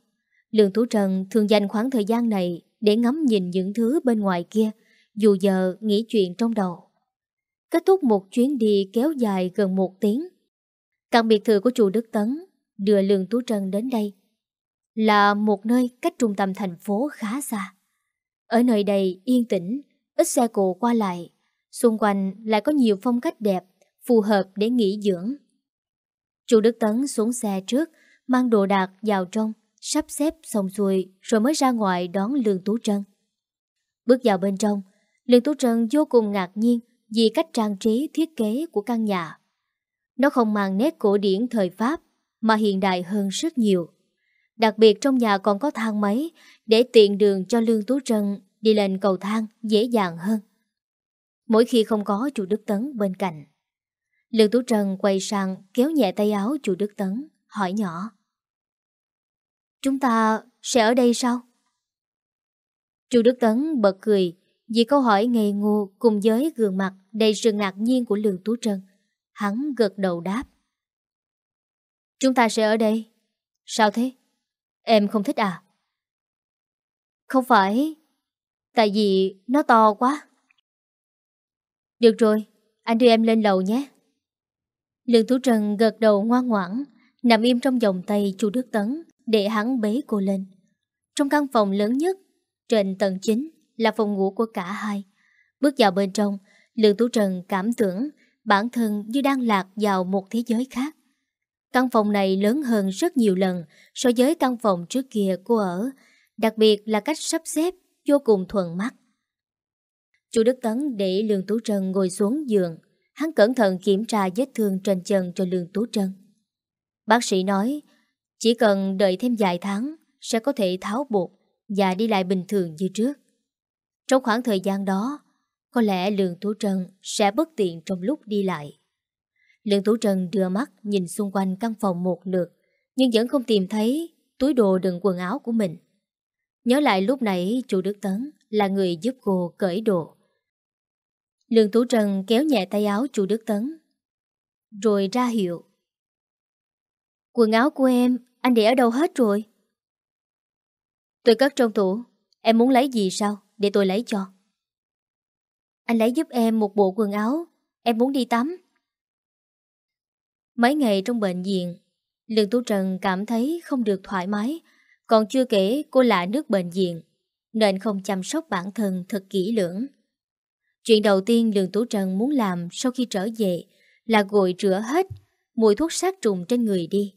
Lương Tú Trần thường dành khoảng thời gian này để ngắm nhìn những thứ bên ngoài kia, dù giờ nghĩ chuyện trong đầu. Kết thúc một chuyến đi kéo dài gần một tiếng. Căn biệt thự của chủ Đức Tấn đưa Lương Tú Trần đến đây. Là một nơi cách trung tâm thành phố khá xa. Ở nơi đây yên tĩnh, ít xe cộ qua lại. Xung quanh lại có nhiều phong cách đẹp, phù hợp để nghỉ dưỡng. Chủ Đức Tấn xuống xe trước, mang đồ đạc vào trong, sắp xếp xong xuôi rồi mới ra ngoài đón Lương Tú Trân. Bước vào bên trong, Lương Tú Trân vô cùng ngạc nhiên vì cách trang trí thiết kế của căn nhà. Nó không mang nét cổ điển thời Pháp mà hiện đại hơn rất nhiều. Đặc biệt trong nhà còn có thang máy để tiện đường cho Lương Tú Trân đi lên cầu thang dễ dàng hơn. Mỗi khi không có chủ Đức Tấn bên cạnh. Lương Tú Trân quay sang kéo nhẹ tay áo chủ Đức Tấn, hỏi nhỏ. Chúng ta sẽ ở đây sao? Chu Đức Tấn bật cười vì câu hỏi ngây ngô cùng với gương mặt đầy sự ngạc nhiên của Lương Tú Trân. Hắn gật đầu đáp. Chúng ta sẽ ở đây. Sao thế? Em không thích à? Không phải. Tại vì nó to quá. Được rồi, anh đưa em lên lầu nhé. Lương Tú Trần gật đầu ngoan ngoãn, nằm im trong vòng tay chu Đức Tấn để hắn bế cô lên. Trong căn phòng lớn nhất, trên tầng chính là phòng ngủ của cả hai. Bước vào bên trong, Lương Tú Trần cảm tưởng bản thân như đang lạc vào một thế giới khác. Căn phòng này lớn hơn rất nhiều lần so với căn phòng trước kia cô ở, đặc biệt là cách sắp xếp vô cùng thuần mắt. chu Đức Tấn để Lương Tú trần ngồi xuống giường, hắn cẩn thận kiểm tra vết thương trên chân cho Lương Tú Trân. Bác sĩ nói, chỉ cần đợi thêm vài tháng sẽ có thể tháo bột và đi lại bình thường như trước. Trong khoảng thời gian đó, có lẽ Lương Tú Trân sẽ bất tiện trong lúc đi lại. Lương Tú Trân đưa mắt nhìn xung quanh căn phòng một lượt, nhưng vẫn không tìm thấy túi đồ đựng quần áo của mình. Nhớ lại lúc nãy chủ Đức Tấn là người giúp cô cởi đồ. Lương Tú Trân kéo nhẹ tay áo chủ Đức Tấn, rồi ra hiệu. Quần áo của em anh để ở đâu hết rồi? Tôi cất trong tủ. Em muốn lấy gì sao? Để tôi lấy cho. Anh lấy giúp em một bộ quần áo. Em muốn đi tắm. Mấy ngày trong bệnh viện, Lương Tú Trần cảm thấy không được thoải mái. Còn chưa kể cô lạ nước bệnh viện, nên không chăm sóc bản thân thật kỹ lưỡng. Chuyện đầu tiên Lương Tú Trần muốn làm sau khi trở về là gội rửa hết mùi thuốc sát trùng trên người đi.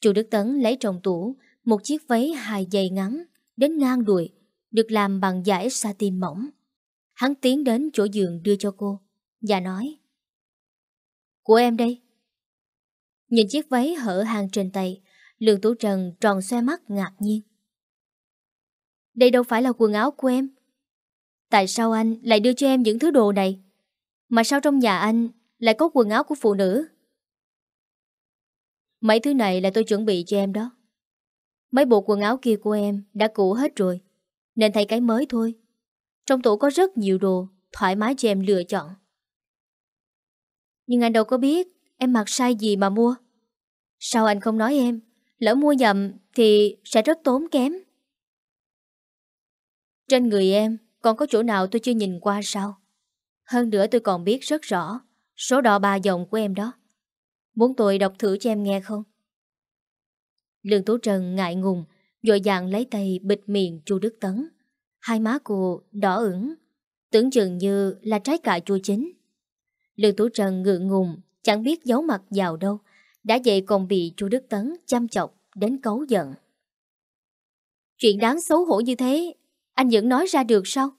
Chu Đức Tấn lấy trong tủ một chiếc váy hai dây ngắn đến ngang đùi, được làm bằng vải satin mỏng. Hắn tiến đến chỗ giường đưa cho cô và nói, Của em đây. Nhìn chiếc váy hở hàng trên tay Lương Tú Trần tròn xoe mắt ngạc nhiên. Đây đâu phải là quần áo của em. Tại sao anh lại đưa cho em những thứ đồ này? Mà sao trong nhà anh lại có quần áo của phụ nữ? Mấy thứ này là tôi chuẩn bị cho em đó. Mấy bộ quần áo kia của em đã cũ hết rồi, nên thay cái mới thôi. Trong tủ có rất nhiều đồ, thoải mái cho em lựa chọn. Nhưng anh đâu có biết em mặc sai gì mà mua. Sao anh không nói em? Lỡ mua nhầm thì sẽ rất tốn kém. Trên người em còn có chỗ nào tôi chưa nhìn qua sao? Hơn nữa tôi còn biết rất rõ số đỏ ba dòng của em đó. Muốn tôi đọc thử cho em nghe không? Lương Tú Trần ngại ngùng, dội dàng lấy tay bịt miệng chu Đức Tấn. Hai má cô đỏ ửng, tưởng chừng như là trái cà chua chín. Lương Tú Trần ngượng ngùng, chẳng biết giấu mặt vào đâu, đã vậy còn bị chu Đức Tấn chăm chọc đến cấu giận. Chuyện đáng xấu hổ như thế, anh vẫn nói ra được sao?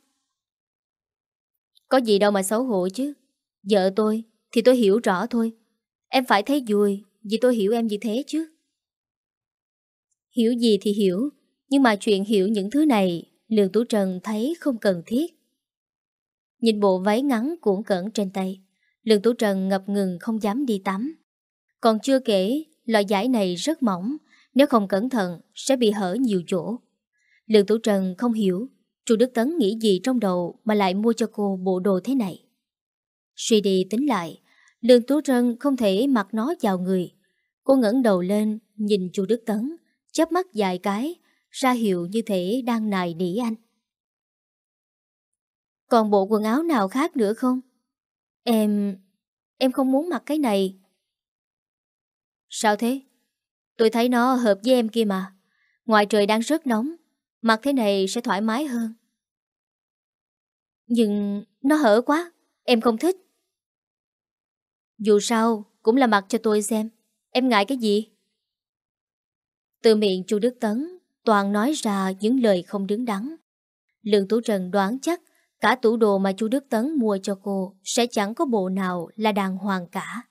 Có gì đâu mà xấu hổ chứ. Vợ tôi thì tôi hiểu rõ thôi. Em phải thấy vui vì tôi hiểu em như thế chứ. Hiểu gì thì hiểu, nhưng mà chuyện hiểu những thứ này Lương Tú Trần thấy không cần thiết. Nhìn bộ váy ngắn cuộn cẩn trên tay, Lương Tú Trần ngập ngừng không dám đi tắm. Còn chưa kể, loại giải này rất mỏng, nếu không cẩn thận sẽ bị hở nhiều chỗ. Lương Tú Trần không hiểu Chu Đức Tấn nghĩ gì trong đầu mà lại mua cho cô bộ đồ thế này. Suy đi tính lại, Lương Tú Trân không thể mặc nó vào người. Cô ngẩng đầu lên, nhìn Chu Đức Tấn, chớp mắt dài cái, ra hiệu như thể đang nài nỉ anh. Còn bộ quần áo nào khác nữa không? Em... em không muốn mặc cái này. Sao thế? Tôi thấy nó hợp với em kia mà. Ngoài trời đang rất nóng, mặc thế này sẽ thoải mái hơn. Nhưng nó hở quá, em không thích. Dù sao, cũng là mặc cho tôi xem. Em ngại cái gì? Từ miệng chu Đức Tấn, toàn nói ra những lời không đứng đắn. Lương Tú Trần đoán chắc cả tủ đồ mà chu Đức Tấn mua cho cô sẽ chẳng có bộ nào là đàng hoàng cả.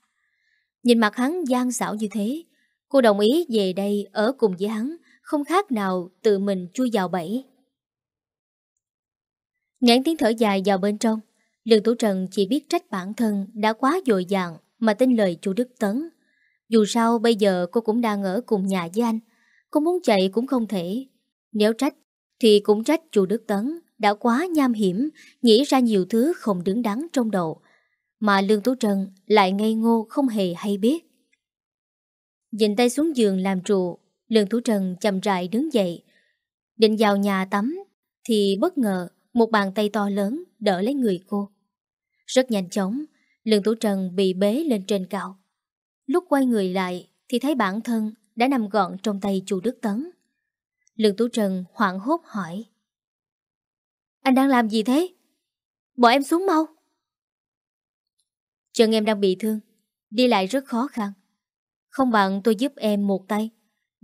Nhìn mặt hắn gian xảo như thế, cô đồng ý về đây ở cùng với hắn, không khác nào tự mình chui vào bẫy. Ngãn tiếng thở dài vào bên trong, Lương Tú Trần chỉ biết trách bản thân đã quá dội dàng mà tin lời chu Đức Tấn. Dù sao bây giờ cô cũng đang ở cùng nhà với anh, cô muốn chạy cũng không thể. Nếu trách thì cũng trách chu Đức Tấn đã quá nham hiểm, nghĩ ra nhiều thứ không đứng đắn trong đầu. Mà Lương Tú Trần lại ngây ngô không hề hay biết. Dịnh tay xuống giường làm trụ, Lương Thủ Trần chậm rãi đứng dậy. Định vào nhà tắm, thì bất ngờ một bàn tay to lớn đỡ lấy người cô. Rất nhanh chóng, Lương Thủ Trần bị bế lên trên cao. Lúc quay người lại thì thấy bản thân đã nằm gọn trong tay chu Đức Tấn. Lương Tú Trần hoảng hốt hỏi. Anh đang làm gì thế? Bỏ em xuống mau. Chân em đang bị thương, đi lại rất khó khăn. Không bằng tôi giúp em một tay,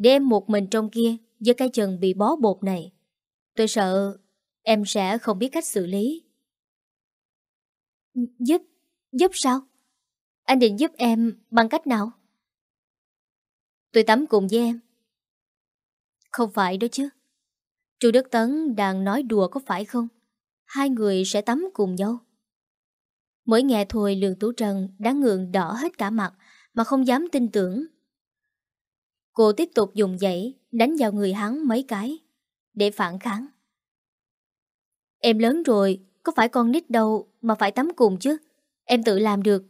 để em một mình trong kia với cái chân bị bó bột này. Tôi sợ em sẽ không biết cách xử lý. Giúp? Giúp sao? Anh định giúp em bằng cách nào? Tôi tắm cùng với em. Không phải đó chứ. Chu Đức Tấn đang nói đùa có phải không? Hai người sẽ tắm cùng nhau. Mới nghe thôi Lương Tú Trần đã ngượng đỏ hết cả mặt mà không dám tin tưởng. Cô tiếp tục dùng dãy đánh vào người hắn mấy cái để phản kháng. Em lớn rồi, có phải con nít đâu mà phải tắm cùng chứ. Em tự làm được.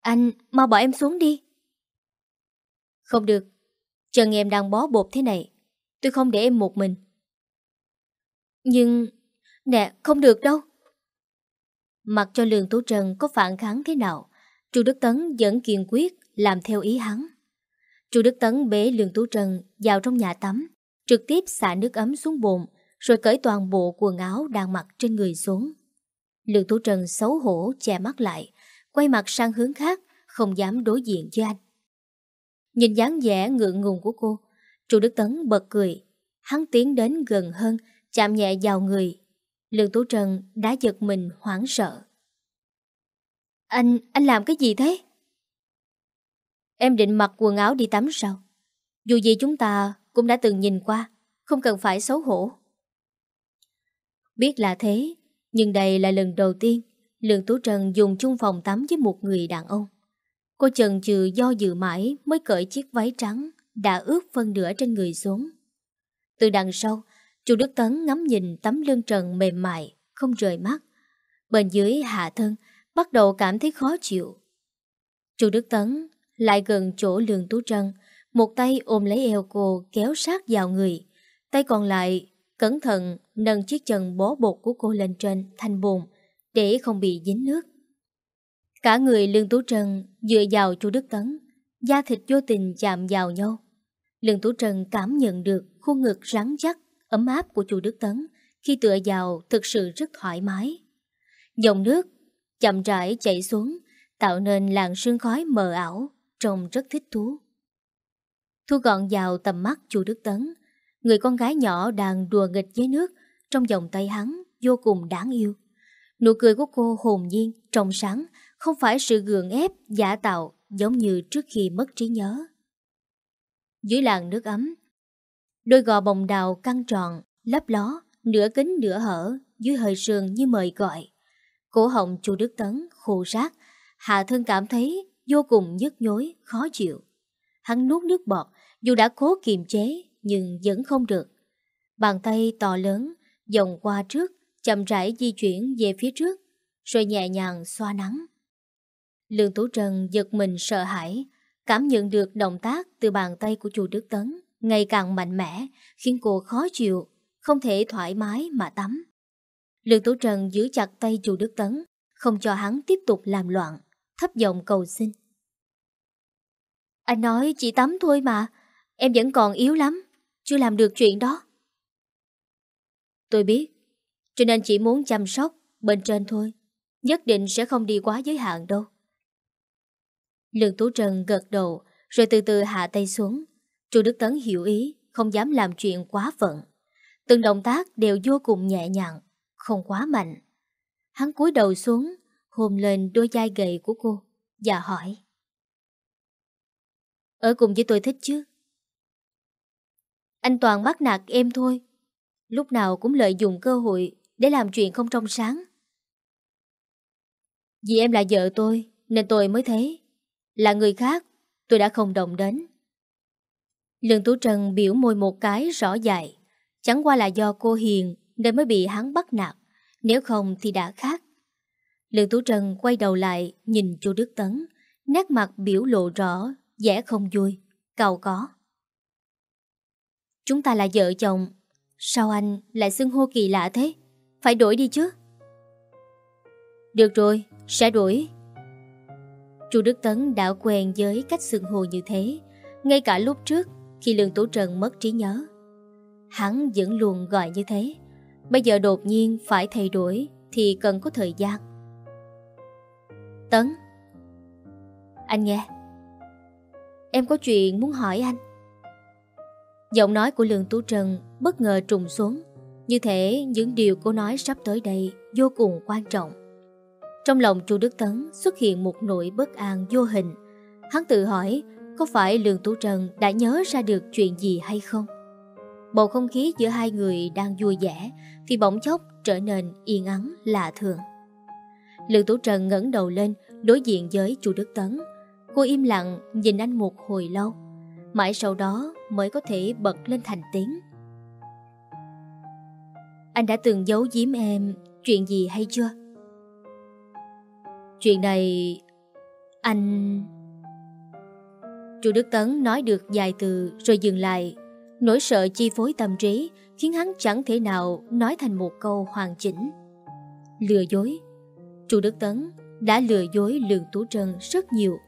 Anh, mau bỏ em xuống đi. Không được. Chân em đang bó bột thế này Tôi không để em một mình Nhưng Nè không được đâu Mặc cho lường Tú Trần có phản kháng thế nào Chu Đức Tấn vẫn kiên quyết Làm theo ý hắn Chu Đức Tấn bế Lương Tú trân Vào trong nhà tắm Trực tiếp xả nước ấm xuống bồn Rồi cởi toàn bộ quần áo đang mặc trên người xuống. Lương Tú trân xấu hổ che mắt lại Quay mặt sang hướng khác Không dám đối diện với anh. Nhìn dáng vẻ ngượng ngùng của cô Chu Đức Tấn bật cười. Hắn tiến đến gần hơn Chạm nhẹ vào người. Lương Tú trân đã giật mình hoảng sợ. Anh, anh làm cái gì thế? Em định mặc quần áo đi tắm sao? Dù gì chúng ta cũng đã từng nhìn qua Không cần phải xấu hổ Biết là thế Nhưng đây là lần đầu tiên Lương Tú Trần dùng chung phòng tắm với một người đàn ông Cô chần chừ do dự mãi mới cởi chiếc váy trắng đã ướt phân nửa trên người xuống. Từ đằng sau, chu Đức Tấn ngắm nhìn tấm lưng trần mềm mại, không rời mắt. Bên dưới hạ thân, bắt đầu cảm thấy khó chịu. chu Đức Tấn lại gần chỗ lường tú trân, một tay ôm lấy eo cô kéo sát vào người, tay còn lại cẩn thận nâng chiếc chân bó bột của cô lên trên thanh bồn để không bị dính nước. Cả người Lương Tú Trân dựa vào chu Đức Tấn, da thịt vô tình chạm vào nhau. Lương Tú Trân cảm nhận được khuôn ngực rắn chắc, ấm áp của chu Đức Tấn khi tựa vào thực sự rất thoải mái. Dòng nước chậm rãi chảy xuống, tạo nên làn sương khói mờ ảo, trông rất thích thú. Thu gọn vào tầm mắt chu Đức Tấn, người con gái nhỏ đang đùa nghịch với nước trong vòng tay hắn vô cùng đáng yêu. Nụ cười của cô hồn nhiên, trong sáng, không phải sự gượng ép, giả tạo giống như trước khi mất trí nhớ. Dưới làn nước ấm, đôi gò bồng đào căng tròn, lấp ló, nửa kính nửa hở, dưới hơi sương như mời gọi. Cổ họng chu Đức Tấn khô rác, Hạ thân cảm thấy vô cùng nhức nhối, khó chịu. Hắn nuốt nước bọt, dù đã cố kiềm chế, nhưng vẫn không được. Bàn tay to lớn, dòng qua trước, chậm rãi di chuyển về phía trước, rồi nhẹ nhàng xoa nắng. Lương Tú Trần giật mình sợ hãi, cảm nhận được động tác từ bàn tay của chùa Đức Tấn ngày càng mạnh mẽ, khiến cô khó chịu, không thể thoải mái mà tắm. Lương Tú Trần giữ chặt tay chùa Đức Tấn, không cho hắn tiếp tục làm loạn, thấp giọng cầu xin. Anh nói chỉ tắm thôi mà, em vẫn còn yếu lắm, chưa làm được chuyện đó. Tôi biết, cho nên chỉ muốn chăm sóc bên trên thôi, nhất định sẽ không đi quá giới hạn đâu. Lương Tú Trần gật đầu Rồi từ từ hạ tay xuống Chu Đức Tấn hiểu ý Không dám làm chuyện quá phận Từng động tác đều vô cùng nhẹ nhàng Không quá mạnh Hắn cúi đầu xuống Hôn lên đôi vai gầy của cô Và hỏi. Ở cùng với tôi thích chứ? Anh toàn bắt nạt em thôi. Lúc nào cũng lợi dụng cơ hội Để làm chuyện không trong sáng. Vì em là vợ tôi, Nên tôi mới thế. Là người khác, Tôi đã không động đến. Lương Tú Trần biểu môi một cái rõ dài. Chẳng qua là do cô hiền Nên mới bị hắn bắt nạt. Nếu không thì đã khác. Lương Tú Trần quay đầu lại Nhìn chu Đức Tấn Nét mặt biểu lộ rõ vẻ không vui. Cầu có. Chúng ta là vợ chồng. Sao anh lại xưng hô kỳ lạ thế? Phải đổi đi chứ. Được rồi, sẽ đổi Chu Đức Tấn đã quen với cách xưng hô như thế, ngay cả lúc trước khi Lương Tú Trần mất trí nhớ. Hắn vẫn luôn gọi như thế, bây giờ đột nhiên phải thay đổi thì cần có thời gian. Tấn Anh nghe Em có chuyện muốn hỏi anh Giọng nói của Lương Tú Trần bất ngờ trùng xuống Như thể những điều cô nói sắp tới đây vô cùng quan trọng trong lòng Chu Đức Tấn xuất hiện một nỗi bất an vô hình. Hắn tự hỏi có phải Lương Tú Trần đã nhớ ra được chuyện gì hay không? Bầu không khí giữa hai người đang vui vẻ thì bỗng chốc trở nên yên ắng lạ thường. Lương Tú Trần ngẩng đầu lên, đối diện với Chu Đức Tấn. Cô im lặng nhìn anh một hồi lâu. Mãi sau đó mới có thể bật lên thành tiếng. Anh đã từng giấu giếm em, chuyện gì hay chưa? Chuyện này... Anh... Chu Đức Tấn nói được vài từ rồi dừng lại. Nỗi sợ chi phối tâm trí khiến hắn chẳng thể nào nói thành một câu hoàn chỉnh. Lừa dối Chu Đức Tấn đã lừa dối Lương Tú Trân rất nhiều.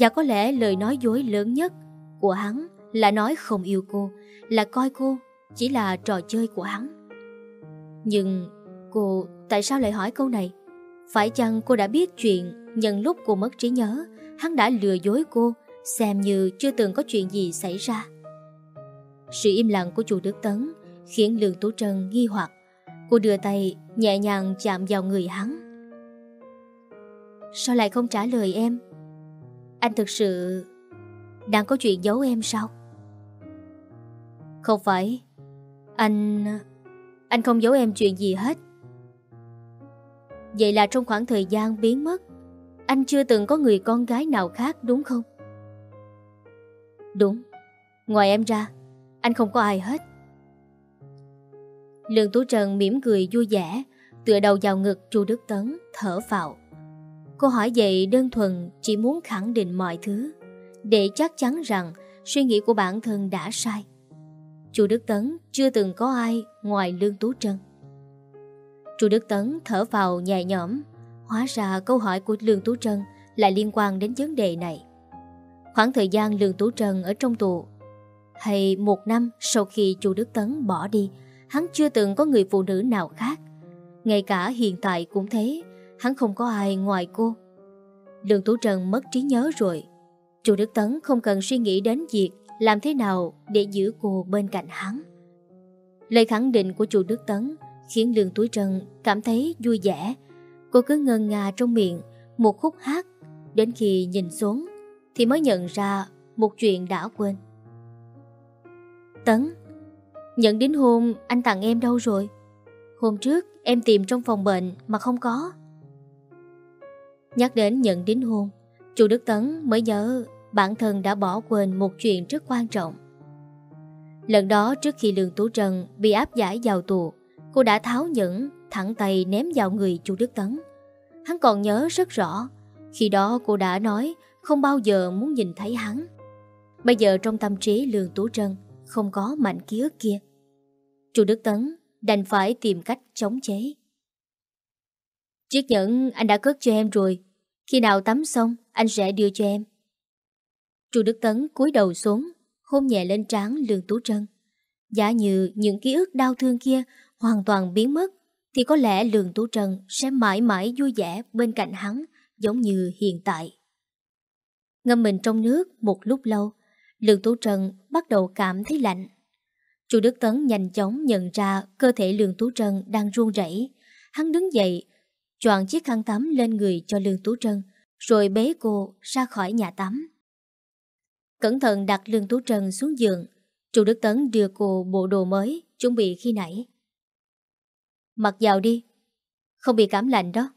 Và có lẽ lời nói dối lớn nhất của hắn là nói không yêu cô, là coi cô chỉ là trò chơi của hắn. Nhưng cô tại sao lại hỏi câu này? Phải chăng cô đã biết chuyện nhân lúc cô mất trí nhớ, hắn đã lừa dối cô, xem như chưa từng có chuyện gì xảy ra. Sự im lặng của chủ Đức Tấn khiến Lương Tú Trân nghi hoặc. Cô đưa tay nhẹ nhàng chạm vào người hắn. Sao lại không trả lời em? Anh thực sự đang có chuyện giấu em sao? Không phải. Anh... Anh không giấu em chuyện gì hết. Vậy là trong khoảng thời gian biến mất, anh chưa từng có người con gái nào khác đúng không? Đúng. Ngoài em ra, anh không có ai hết. Lương Tú Trần mỉm cười vui vẻ, tựa đầu vào ngực Chu Đức Tấn, thở vào. Cô hỏi vậy đơn thuần chỉ muốn khẳng định mọi thứ, để chắc chắn rằng suy nghĩ của bản thân đã sai. Chu Đức Tấn chưa từng có ai ngoài Lương Tú Trân. Chu Đức Tấn thở vào nhẹ nhõm, hóa ra câu hỏi của Lương Tú Trân lại liên quan đến vấn đề này. Khoảng thời gian Lương Tú Trân ở trong tù, hay một năm sau khi Chu Đức Tấn bỏ đi, hắn chưa từng có người phụ nữ nào khác. Ngay cả hiện tại cũng thế, hắn không có ai ngoài cô. Lương Tú trần mất trí nhớ rồi. Chu Đức Tấn không cần suy nghĩ đến việc làm thế nào để giữ cô bên cạnh hắn. Lời khẳng định của chu Đức Tấn khiến Lương Tú trần cảm thấy vui vẻ. Cô cứ ngân nga trong miệng một khúc hát, đến khi nhìn xuống thì mới nhận ra một chuyện đã quên. Tấn, nhận đến hôm anh tặng em đâu rồi? Hôm trước em tìm trong phòng bệnh mà không có. Nhắc đến nhận đính hôn, chú Đức Tấn mới nhớ bản thân đã bỏ quên một chuyện rất quan trọng. Lần đó trước khi Lương Tú Trần bị áp giải vào tù, cô đã tháo nhẫn, thẳng tay ném vào người chú Đức Tấn. Hắn còn nhớ rất rõ, khi đó cô đã nói không bao giờ muốn nhìn thấy hắn. Bây giờ trong tâm trí Lương Tú Trân không có mạnh ký ức kia. chu Đức Tấn đành phải tìm cách chống chế. Chiếc nhẫn anh đã cất cho em rồi, khi nào tắm xong anh sẽ đưa cho em. Chu Đức Tấn cúi đầu xuống, hôn nhẹ lên trán Lương Tú Trân. Giả như những ký ức đau thương kia hoàn toàn biến mất, thì có lẽ Lương Tú Trân sẽ mãi mãi vui vẻ bên cạnh hắn giống như hiện tại. Ngâm mình trong nước một lúc lâu, Lương Tú Trân bắt đầu cảm thấy lạnh. Chu Đức Tấn nhanh chóng nhận ra cơ thể Lương Tú Trân đang run rẩy. Hắn đứng dậy, choàng chiếc khăn tắm lên người cho Lương Tú Trân, rồi bế cô ra khỏi nhà tắm. Cẩn thận đặt Lương Tú Trân xuống giường, Chu Đức Tấn đưa cô bộ đồ mới, chuẩn bị khi nãy. Mặc vào đi, không bị cảm lạnh đó.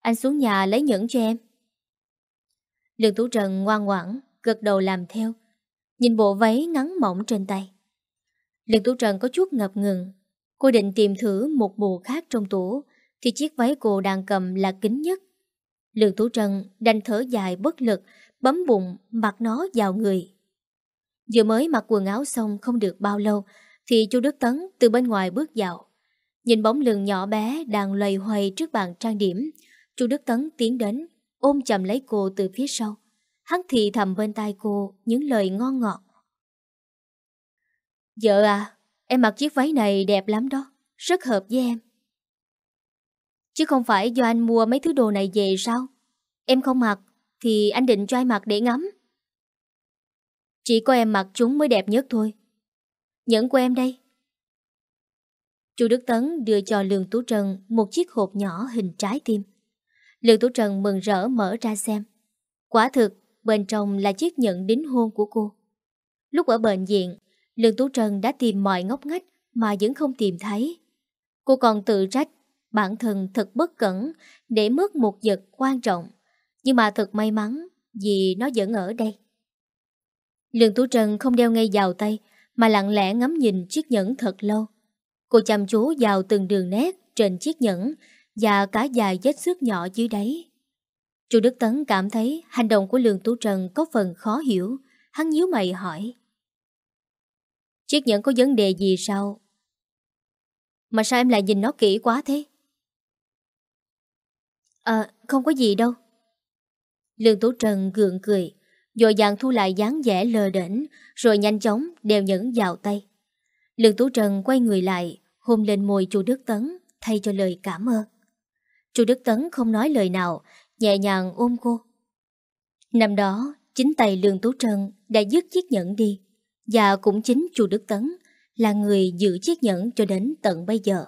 Anh xuống nhà lấy nhẫn cho em. Lương Tú Trần ngoan ngoãn, gật đầu làm theo, nhìn bộ váy ngắn mỏng trên tay. Lương Tú Trần có chút ngập ngừng, cô định tìm thử một bộ khác trong tủ, thì chiếc váy cô đang cầm là kính nhất. Lương Tú trân đành thở dài bất lực, bấm bụng mặc nó vào người. Vừa mới mặc quần áo xong không được bao lâu, thì chú Đức Tấn từ bên ngoài bước vào. Nhìn bóng lưng nhỏ bé đang loay hoay trước bàn trang điểm, chú Đức Tấn tiến đến, ôm chầm lấy cô từ phía sau. Hắn thì thầm bên tai cô những lời ngon ngọt. Vợ à, em mặc chiếc váy này đẹp lắm đó, rất hợp với em. Chứ không phải do anh mua mấy thứ đồ này về sao? Em không mặc, thì anh định cho ai mặc để ngắm. Chỉ có em mặc chúng mới đẹp nhất thôi. Nhẫn của em đây. Chu Đức Tấn đưa cho Lương Tú Trần một chiếc hộp nhỏ hình trái tim. Lương Tú Trần mừng rỡ mở ra xem. Quả thực, bên trong là chiếc nhẫn đính hôn của cô. Lúc ở bệnh viện, Lương Tú Trần đã tìm mọi ngóc ngách mà vẫn không tìm thấy. Cô còn tự trách bản thân thật bất cẩn để mất một vật quan trọng. Nhưng mà thật may mắn vì nó vẫn ở đây. Lương Tú trân không đeo ngay vào tay, mà lặng lẽ ngắm nhìn chiếc nhẫn thật lâu. Cô chăm chú vào từng đường nét trên chiếc nhẫn và cả dài vết xước nhỏ dưới đáy. Chu Đức Tấn cảm thấy hành động của Lương Tú Trần có phần khó hiểu. hắn nhíu mày hỏi. Chiếc nhẫn có vấn đề gì sao? Mà sao em lại nhìn nó kỹ quá thế? À, không có gì đâu. Lương Tú Trần gượng cười, dội dàng thu lại dáng vẻ lờ đỉnh, rồi nhanh chóng đeo nhẫn vào tay. Lương Tú Trần quay người lại, hôn lên môi chu Đức Tấn, thay cho lời cảm ơn. Chu Đức Tấn không nói lời nào, nhẹ nhàng ôm cô. Năm đó, chính tay Lương Tú Trần đã dứt chiếc nhẫn đi, và cũng chính chu Đức Tấn là người giữ chiếc nhẫn cho đến tận bây giờ.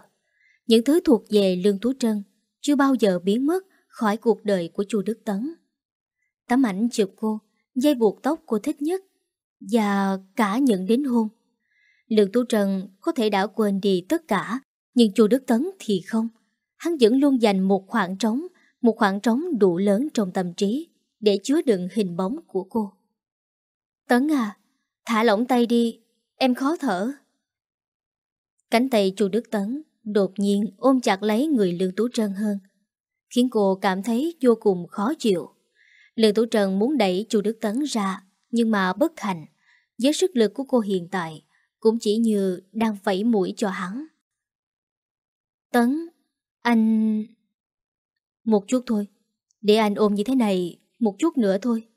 Những thứ thuộc về Lương Tú Trân chưa bao giờ biến mất khỏi cuộc đời của chu Đức Tấn. Tấm ảnh chụp cô, dây buộc tóc cô thích nhất, và cả nhận đến hôn. Lượng Tu Trần có thể đã quên đi tất cả, nhưng chu Đức Tấn thì không. Hắn vẫn luôn dành một khoảng trống, một khoảng trống đủ lớn trong tâm trí để chứa đựng hình bóng của cô. Tấn à, thả lỏng tay đi, em khó thở. Cánh tay chu Đức Tấn đột nhiên ôm chặt lấy người Lương Tú Trân hơn, khiến cô cảm thấy vô cùng khó chịu. Lương Tú Trân muốn đẩy chu Đức Tấn ra, nhưng mà bất thành. Với sức lực của cô hiện tại, cũng chỉ như đang vẫy mũi cho hắn. Tấn, anh... Một chút thôi, để anh ôm như thế này một chút nữa thôi.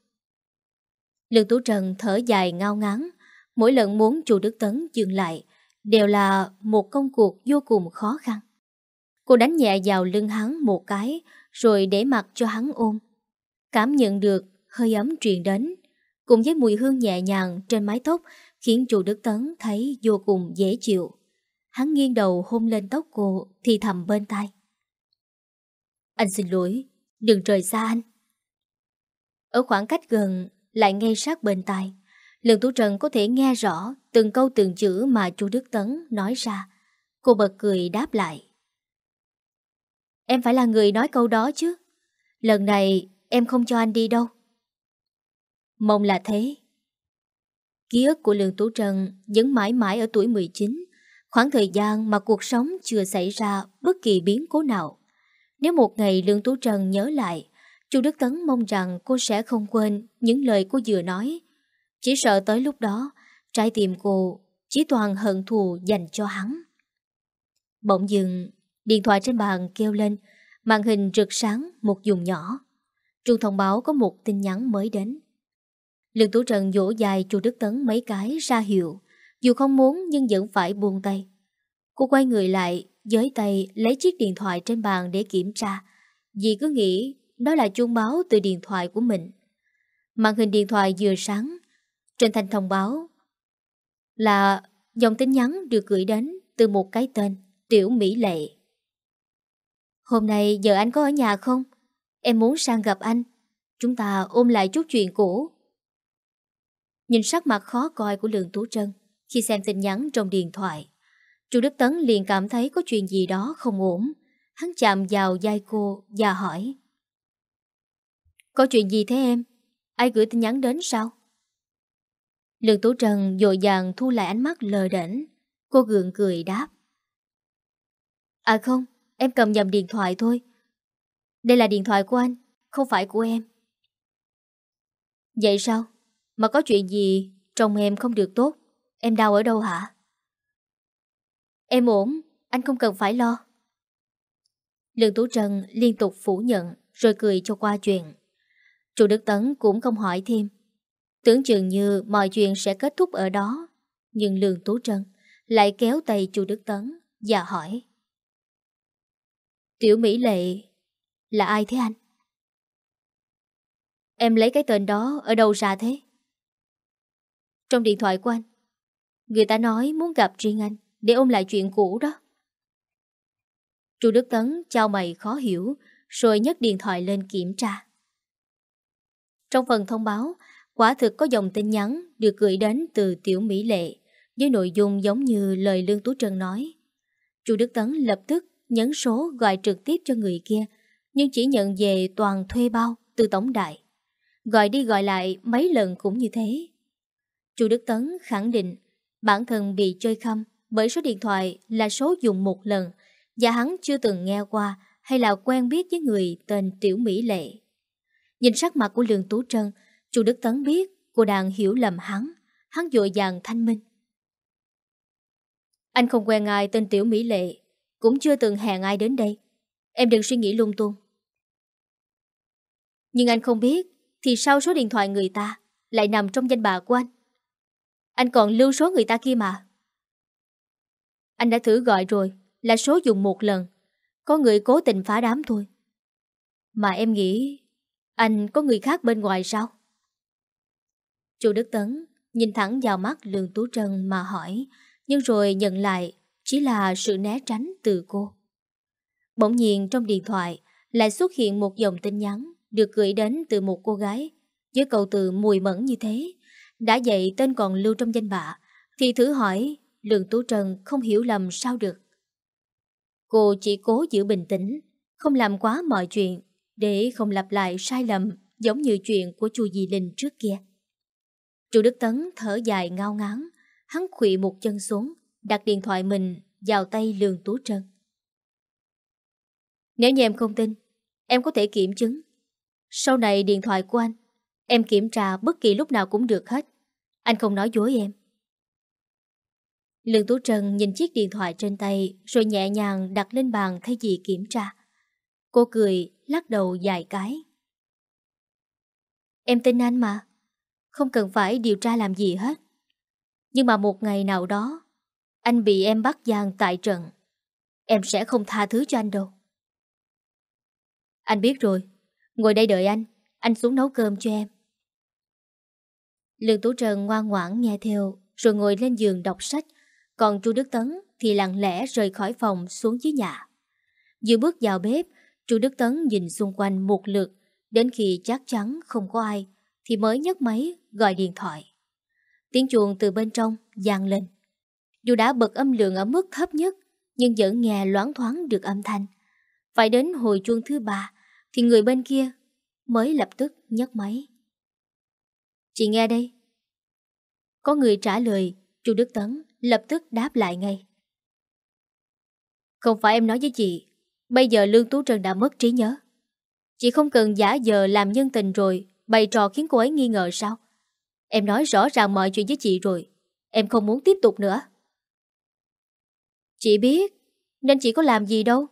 Lương Tú Trần thở dài ngao ngán, mỗi lần muốn chu Đức Tấn dừng lại đều là một công cuộc vô cùng khó khăn. Cô đánh nhẹ vào lưng hắn một cái rồi để mặt cho hắn ôm. Cảm nhận được hơi ấm truyền đến, cùng với mùi hương nhẹ nhàng trên mái tóc khiến chu Đức Tấn thấy vô cùng dễ chịu. Hắn nghiêng đầu hôn lên tóc cô thì thầm bên tai. Anh xin lỗi, đừng rời xa anh. Ở khoảng cách gần lại ngay sát bên tai Lương Tú Trần có thể nghe rõ Từng câu từng chữ mà chú Đức Tấn nói ra. Cô bật cười đáp lại. Em phải là người nói câu đó chứ. Lần này em không cho anh đi đâu. Mong là thế. Ký ức của Lương Tú Trần vẫn mãi mãi ở tuổi 19 Khoảng thời gian mà cuộc sống chưa xảy ra bất kỳ biến cố nào. Nếu một ngày Lương Tú Trần nhớ lại, Chu Đức Tấn mong rằng cô sẽ không quên những lời cô vừa nói. Chỉ sợ tới lúc đó, trái tim cô chỉ toàn hận thù dành cho hắn. Bỗng dừng, điện thoại trên bàn kêu lên, màn hình rực sáng một dùng nhỏ. Trung thông báo có một tin nhắn mới đến. Lương Tú Trần dỗ dài chu Đức Tấn mấy cái ra hiệu, dù không muốn nhưng vẫn phải buông tay. Cô quay người lại, giới tay lấy chiếc điện thoại trên bàn để kiểm tra, vì cứ nghĩ đó là chuông báo từ điện thoại của mình. Màn hình điện thoại vừa sáng, trên thanh thông báo là dòng tin nhắn được gửi đến từ một cái tên, Tiểu Mỹ Lệ. Hôm nay giờ anh có ở nhà không? Em muốn sang gặp anh. Chúng ta ôm lại chút chuyện cũ. Nhìn sắc mặt khó coi của Lương Tú Trân khi xem tin nhắn trong điện thoại. Chu Đức Tấn liền cảm thấy có chuyện gì đó không ổn. Hắn chạm vào vai cô và hỏi. Có chuyện gì thế em? Ai gửi tin nhắn đến sao? Lương Tú Trần dội dàng thu lại ánh mắt lờ đỉnh. Cô gượng cười đáp. À không, em cầm nhầm điện thoại thôi. Đây là điện thoại của anh, không phải của em. Vậy sao? Mà có chuyện gì chồng em không được tốt? Em đau ở đâu hả? Em ổn, anh không cần phải lo. Lương Tú Trần liên tục phủ nhận rồi cười cho qua chuyện. Chu Đức Tấn cũng không hỏi thêm. Tưởng chừng như mọi chuyện sẽ kết thúc ở đó. Nhưng Lương Tú Trân lại kéo tay Chu Đức Tấn và hỏi. Tiểu Mỹ Lệ là ai thế anh? Em lấy cái tên đó ở đâu ra thế? Trong điện thoại của anh, người ta nói muốn gặp riêng anh để ôm lại chuyện cũ đó. Chu Đức Tấn trao mày khó hiểu rồi nhấc điện thoại lên kiểm tra. Trong phần thông báo, quả thực có dòng tin nhắn được gửi đến từ Tiểu Mỹ Lệ với nội dung giống như lời Lương Tú Trân nói. Chu Đức Tấn lập tức nhấn số gọi trực tiếp cho người kia nhưng chỉ nhận về toàn thuê bao từ tổng đại. Gọi đi gọi lại mấy lần cũng như thế. Chu Đức Tấn khẳng định bản thân bị chơi khăm bởi số điện thoại là số dùng một lần và hắn chưa từng nghe qua hay là quen biết với người tên Tiểu Mỹ Lệ. Nhìn sắc mặt của Lương Tú Trân, chu Đức Tấn biết cô đang hiểu lầm hắn. Hắn dội dàng thanh minh. Anh không quen ai tên Tiểu Mỹ Lệ, cũng chưa từng hẹn ai đến đây. Em đừng suy nghĩ lung tung. Nhưng anh không biết, thì sao số điện thoại người ta lại nằm trong danh bạ của anh? Anh còn lưu số người ta kia mà. Anh đã thử gọi rồi, là số dùng một lần. Có người cố tình phá đám thôi. Mà em nghĩ anh có người khác bên ngoài sao? Chu Đức Tấn nhìn thẳng vào mắt Lương Tú Trân mà hỏi, nhưng rồi nhận lại chỉ là sự né tránh từ cô. Bỗng nhiên trong điện thoại lại xuất hiện một dòng tin nhắn được gửi đến từ một cô gái với câu từ mùi mẫn như thế. Đã dậy tên còn lưu trong danh bạ thì thử hỏi Lương Tú Trân không hiểu lầm sao được. Cô chỉ cố giữ bình tĩnh, không làm quá mọi chuyện để không lặp lại sai lầm giống như chuyện của chu Di Linh trước kia. Chu Đức Tấn thở dài ngao ngán, hắn khụy một chân xuống, đặt điện thoại mình vào tay Lương Tú Trân. Nếu như em không tin, em có thể kiểm chứng. Sau này điện thoại của anh, em kiểm tra bất kỳ lúc nào cũng được hết. Anh không nói dối em. Lương Tú Trân nhìn chiếc điện thoại trên tay rồi nhẹ nhàng đặt lên bàn thay vì kiểm tra. Cô cười, lắc đầu dài cái. Em tin anh mà. Không cần phải điều tra làm gì hết. Nhưng mà một ngày nào đó, anh bị em bắt giang tại trận. Em sẽ không tha thứ cho anh đâu. Anh biết rồi. Ngồi đây đợi anh. Anh xuống nấu cơm cho em. Lương Tú Trần ngoan ngoãn nghe theo rồi ngồi lên giường đọc sách. Còn chu Đức Tấn thì lặng lẽ rời khỏi phòng xuống dưới nhà. Vừa bước vào bếp, chu Đức Tấn nhìn xung quanh một lượt đến khi chắc chắn không có ai thì mới nhấc máy gọi điện thoại. Tiếng chuông từ bên trong vang lên. Dù đã bật âm lượng ở mức thấp nhất nhưng vẫn nghe loáng thoáng được âm thanh. Phải đến hồi chuông thứ ba thì người bên kia mới lập tức nhấc máy. Chị nghe đây. Có người trả lời, chu Đức Tấn lập tức đáp lại ngay. Không phải em nói với chị, bây giờ Lương Tú Trần đã mất trí nhớ. Chị không cần giả giờ làm nhân tình rồi, bày trò khiến cô ấy nghi ngờ sao? Em nói rõ ràng mọi chuyện với chị rồi, em không muốn tiếp tục nữa. Chị biết, nên chị có làm gì đâu.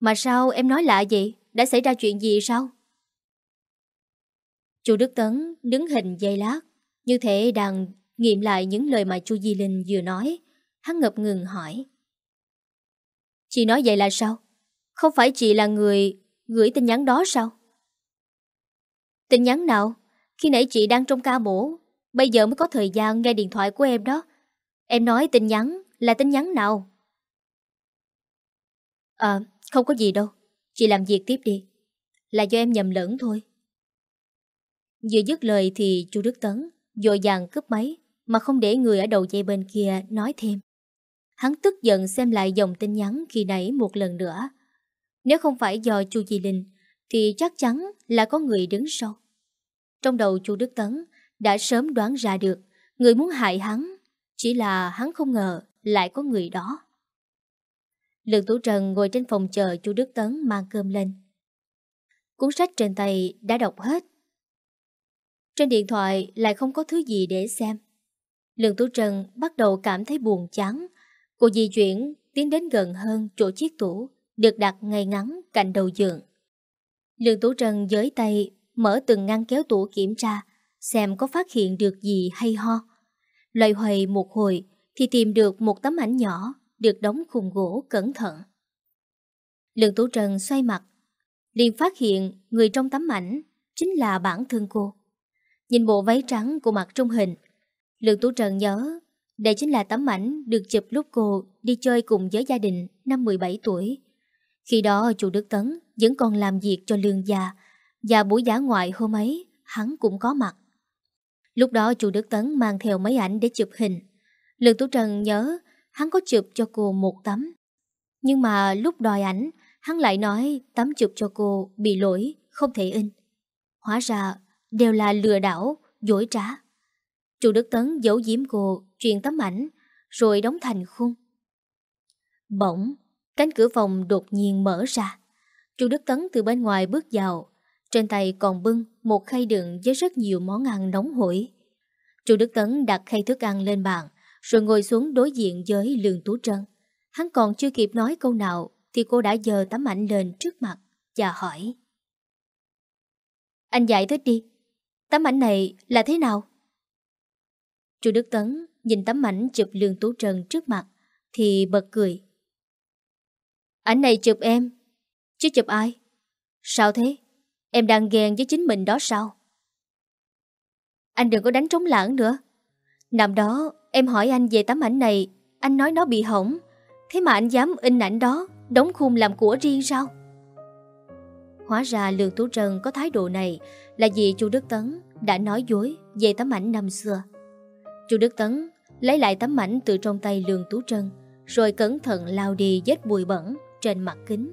Mà sao em nói lạ vậy? Đã xảy ra chuyện gì sao? Chu Đức Tấn đứng hình dây lát, như thể đang nghiệm lại những lời mà chu Di Linh vừa nói. Hắn ngập ngừng hỏi. Chị nói vậy là sao? Không phải chị là người gửi tin nhắn đó sao? Tin nhắn nào? Khi nãy chị đang trong ca mổ, bây giờ mới có thời gian nghe điện thoại của em đó. Em nói tin nhắn là tin nhắn nào? À, không có gì đâu. Chị làm việc tiếp đi. Là do em nhầm lẫn thôi. Vừa dứt lời thì chú Đức Tấn dội dàng cướp máy mà không để người ở đầu dây bên kia nói thêm. Hắn tức giận xem lại dòng tin nhắn khi nãy một lần nữa. Nếu không phải do chu Di Linh thì chắc chắn là có người đứng sau. Trong đầu chu Đức Tấn đã sớm đoán ra được người muốn hại hắn, chỉ là hắn không ngờ lại có người đó. Lương Tú Trần ngồi trên phòng chờ chu Đức Tấn mang cơm lên. Cuốn sách trên tay đã đọc hết. Trên điện thoại lại không có thứ gì để xem. Lương Tú Trần bắt đầu cảm thấy buồn chán. Cô di chuyển tiến đến gần hơn chỗ chiếc tủ được đặt ngay ngắn cạnh đầu giường. Lương Tú Trần giới tay mở từng ngăn kéo tủ kiểm tra xem có phát hiện được gì hay ho. Loay hoay một hồi thì tìm được một tấm ảnh nhỏ được đóng khung gỗ cẩn thận. Lương Tú Trần xoay mặt, liền phát hiện người trong tấm ảnh chính là bản thân cô. Nhìn bộ váy trắng của mặt trong hình, Lương Tú Trần nhớ đây chính là tấm ảnh được chụp lúc cô đi chơi cùng với gia đình năm 17 tuổi. Khi đó chủ Đức Tấn vẫn còn làm việc cho lương gia và buổi giả ngoại hôm ấy hắn cũng có mặt. Lúc đó chủ Đức Tấn mang theo mấy ảnh để chụp hình. Lương Tú Trần nhớ hắn có chụp cho cô một tấm. Nhưng mà lúc đòi ảnh, hắn lại nói tấm chụp cho cô bị lỗi, không thể in. Hóa ra đều là lừa đảo, dối trá. Chủ Đức Tấn giấu giếm cô, truyền tấm ảnh, rồi đóng thành khung. Bỗng, cánh cửa phòng đột nhiên mở ra. Chủ Đức Tấn từ bên ngoài bước vào, trên tay còn bưng một khay đựng với rất nhiều món ăn nóng hổi. Chu Đức Tấn đặt khay thức ăn lên bàn, rồi ngồi xuống đối diện với Lương Tú Trân. Hắn còn chưa kịp nói câu nào thì cô đã giơ tấm ảnh lên trước mặt và hỏi. Anh giải thích đi, tấm ảnh này là thế nào? Chu Đức Tấn nhìn tấm ảnh chụp Lương Tú Trân trước mặt thì bật cười. Ảnh này chụp em, chứ chụp ai? Sao thế? Em đang ghen với chính mình đó sao? Anh đừng có đánh trống lãng nữa. Năm đó em hỏi anh về tấm ảnh này, anh nói nó bị hỏng. Thế mà anh dám in ảnh đó, đóng khung làm của riêng sao? Hóa ra Lương Tú Trân có thái độ này là vì chu Đức Tấn đã nói dối về tấm ảnh năm xưa. chu Đức Tấn lấy lại tấm ảnh từ trong tay Lương Tú Trân rồi cẩn thận lao đi vết bụi bẩn trên mặt kính.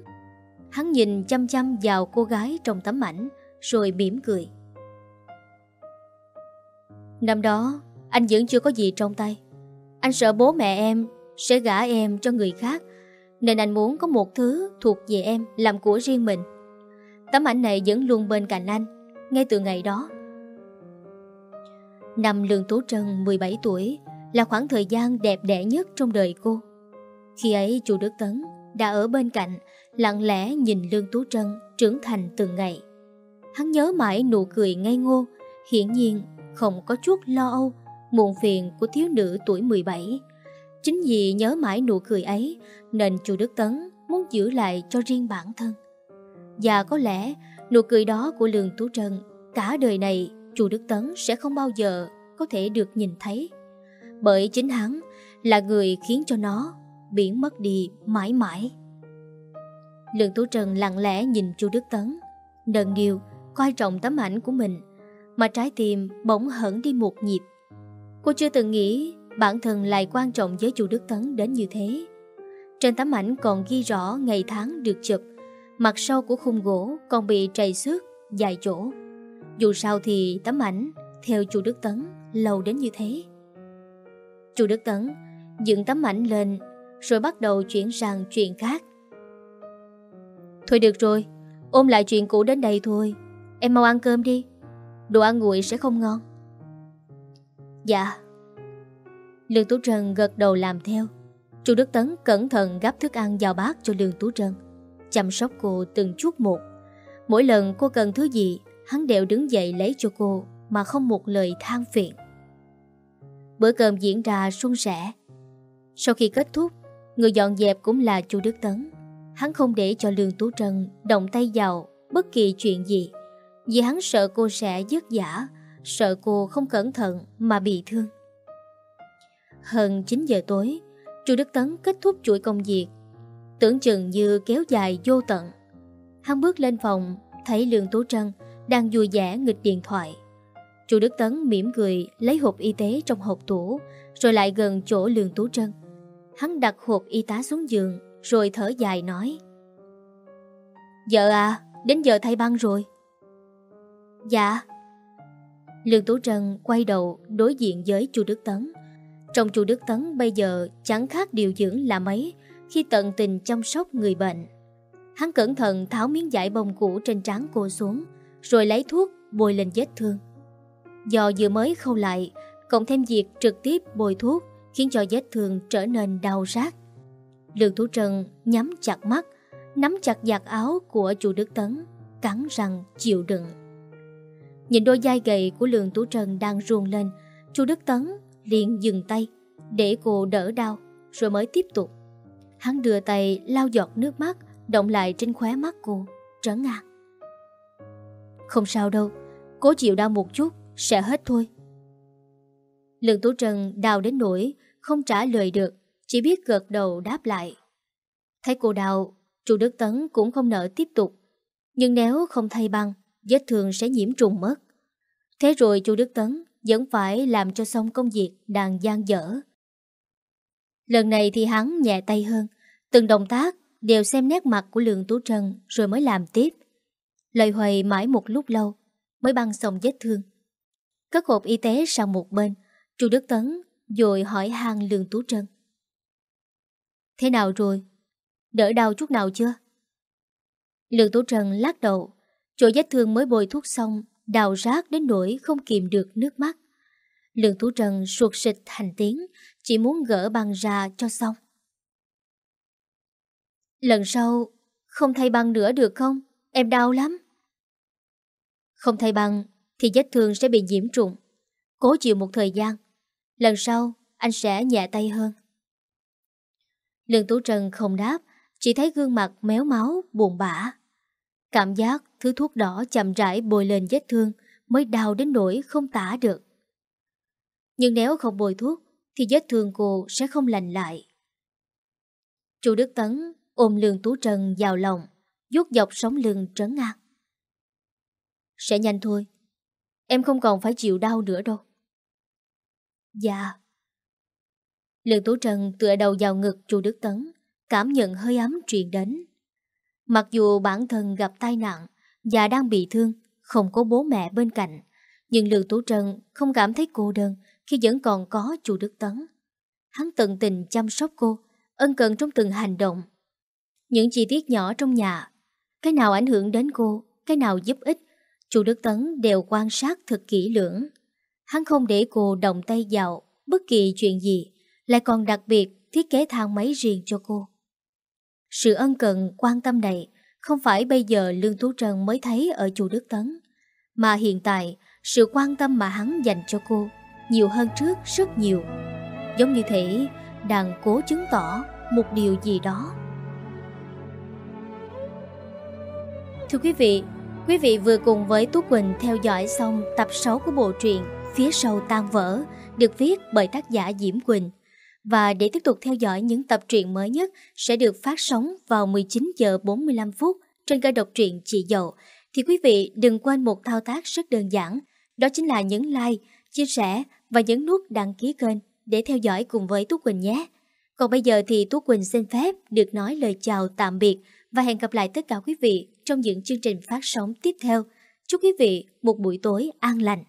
Hắn nhìn chăm chăm vào cô gái trong tấm ảnh rồi mỉm cười. Năm đó, anh vẫn chưa có gì trong tay. Anh sợ bố mẹ em sẽ gả em cho người khác, nên anh muốn có một thứ thuộc về em làm của riêng mình. Tấm ảnh này vẫn luôn bên cạnh anh, ngay từ ngày đó. Năm Lương Tú Trân 17 tuổi là khoảng thời gian đẹp đẽ nhất trong đời cô. Khi ấy chú Đức Tấn đã ở bên cạnh, lặng lẽ nhìn Lương Tú Trân trưởng thành từng ngày. Hắn nhớ mãi nụ cười ngây ngô, hiển nhiên không có chút lo âu, muộn phiền của thiếu nữ tuổi 17. Chính vì nhớ mãi nụ cười ấy nên chu Đức Tấn muốn giữ lại cho riêng bản thân. Và có lẽ nụ cười đó của Lương Tú Trân cả đời này chu Đức Tấn sẽ không bao giờ có thể được nhìn thấy. Bởi chính hắn là người khiến cho nó biến mất đi mãi mãi. Lương Tú trần lặng lẽ nhìn chu Đức Tấn, nâng niu, coi trọng tấm ảnh của mình mà trái tim bỗng hẳn đi một nhịp. Cô chưa từng nghĩ bản thân lại quan trọng với chu Đức Tấn đến như thế. Trên tấm ảnh còn ghi rõ ngày tháng được chụp, mặt sau của khung gỗ còn bị trầy xước, dài chỗ. Dù sao thì tấm ảnh theo chu Đức Tấn lâu đến như thế. chu Đức Tấn dựng tấm ảnh lên rồi bắt đầu chuyển sang chuyện khác. Thôi được rồi, ôm lại chuyện cũ đến đây thôi. Em mau ăn cơm đi. Đồ ăn nguội sẽ không ngon. Dạ. Lương Tú Trân gật đầu làm theo. Chu Đức Tấn cẩn thận gắp thức ăn vào bát cho Lương Tú Trân Chăm sóc cô từng chút một. Mỗi lần cô cần thứ gì Hắn đều đứng dậy lấy cho cô Mà không một lời than phiền. Bữa cơm diễn ra suôn sẻ. Sau khi kết thúc Người dọn dẹp cũng là Chu Đức Tấn. Hắn không để cho Lương Tú Trân Động tay vào bất kỳ chuyện gì, vì hắn sợ cô sẽ dứt giả Sợ cô không cẩn thận mà bị thương. Hơn 9 giờ tối, Chu Đức Tấn kết thúc chuỗi công việc. Tưởng chừng như kéo dài vô tận, Hắn bước lên phòng, Thấy Lương tú Trân Đang vui vẻ nghịch điện thoại. Chu Đức Tấn mỉm cười Lấy hộp y tế trong hộp tủ, Rồi lại gần chỗ Lương tú Trân. Hắn đặt hộp y tá xuống giường rồi thở dài nói. Vợ à Đến giờ thay băng rồi. Dạ. Lương Tú Trân quay đầu đối diện với chu Đức Tấn. Trong chu Đức Tấn bây giờ chẳng khác điều dưỡng là mấy Khi tận tình chăm sóc người bệnh. Hắn cẩn thận tháo miếng giải bông cũ trên trán cô xuống, Rồi lấy thuốc bôi lên vết thương. Do vừa mới khâu lại, Cộng thêm việc trực tiếp bôi thuốc Khiến cho vết thương trở nên đau rát. Lương Thủ Trân nhắm chặt mắt, Nắm chặt giặt áo của chu Đức Tấn, Cắn răng chịu đựng. Nhìn đôi vai gầy của Lương Tú Trân đang ruồn lên Chu Đức Tấn liền dừng tay Để cô đỡ đau, Rồi mới tiếp tục. Hắn đưa tay lau giọt nước mắt, Động lại trên khóe mắt cô, Trấn an. Không sao đâu, Cố chịu đau một chút, Sẽ hết thôi. Lương Tú Trần đau đến nỗi Không trả lời được. Chỉ biết gật đầu đáp lại Thấy cô đau Chu Đức Tấn cũng không nỡ tiếp tục Nhưng nếu không thay băng vết thương sẽ nhiễm trùng mất. Thế rồi chu Đức Tấn vẫn phải làm cho xong công việc đang gian dở. Lần này thì hắn nhẹ tay hơn, từng động tác đều xem nét mặt của Lương Tú Trân rồi mới làm tiếp. Lời hoài mãi một lúc lâu mới băng xong vết thương. Cất hộp y tế sang một bên, chu Đức Tấn rồi hỏi hàng Lương Tú Trân. Thế nào rồi? Đỡ đau chút nào chưa? Lương Tố Trần lắc đầu Chỗ vết thương mới bôi thuốc xong Đào rác đến nỗi không kìm được nước mắt Lương Tố Trần suột xịt thành tiếng, chỉ muốn gỡ băng ra cho xong. Lần sau, không thay băng nữa được không? Em đau lắm. Không thay băng thì vết thương sẽ bị nhiễm trùng. Cố chịu một thời gian. Lần sau, anh sẽ nhẹ tay hơn. Lương Tú Trần không đáp, chỉ thấy gương mặt méo máu, buồn bã. Cảm giác thứ thuốc đỏ chậm rãi bồi lên vết thương mới đau đến nỗi không tả được. Nhưng nếu không bồi thuốc thì vết thương cô sẽ không lành lại. Chu Đức Tấn ôm Lương Tú Trần vào lòng, vuốt dọc sống lưng trấn ngang. Sẽ nhanh thôi, em không còn phải chịu đau nữa đâu. Dạ. Lương Tú Trần tựa đầu vào ngực Chu Đức Tấn, cảm nhận hơi ấm truyền đến. Mặc dù bản thân gặp tai nạn và đang bị thương, không có bố mẹ bên cạnh, nhưng Lương Tú Trần không cảm thấy cô đơn khi vẫn còn có Chu Đức Tấn. Hắn tận tình chăm sóc cô, ân cần trong từng hành động. Những chi tiết nhỏ trong nhà, cái nào ảnh hưởng đến cô, cái nào giúp ích, Chu Đức Tấn đều quan sát thật kỹ lưỡng. Hắn không để cô động tay vào bất kỳ chuyện gì, lại còn đặc biệt thiết kế thang máy riêng cho cô. Sự ân cần, quan tâm này không phải bây giờ Lương Tú Trân mới thấy ở Chu Đức Tấn, mà hiện tại sự quan tâm mà hắn dành cho cô nhiều hơn trước rất nhiều. Giống như thể đang cố chứng tỏ một điều gì đó. Thưa quý vị, quý vị vừa cùng với Tú Quỳnh theo dõi xong tập 6 của bộ truyện Phía sau tan vỡ được viết bởi tác giả Diễm Quỳnh. Và để tiếp tục theo dõi những tập truyện mới nhất sẽ được phát sóng vào 19 giờ 45 phút trên kênh độc truyện Chị Dậu, thì quý vị đừng quên một thao tác rất đơn giản, đó chính là nhấn like, chia sẻ và nhấn nút đăng ký kênh để theo dõi cùng với Tú Quỳnh nhé. Còn bây giờ thì Tú Quỳnh xin phép được nói lời chào tạm biệt và hẹn gặp lại tất cả quý vị trong những chương trình phát sóng tiếp theo. Chúc quý vị một buổi tối an lành.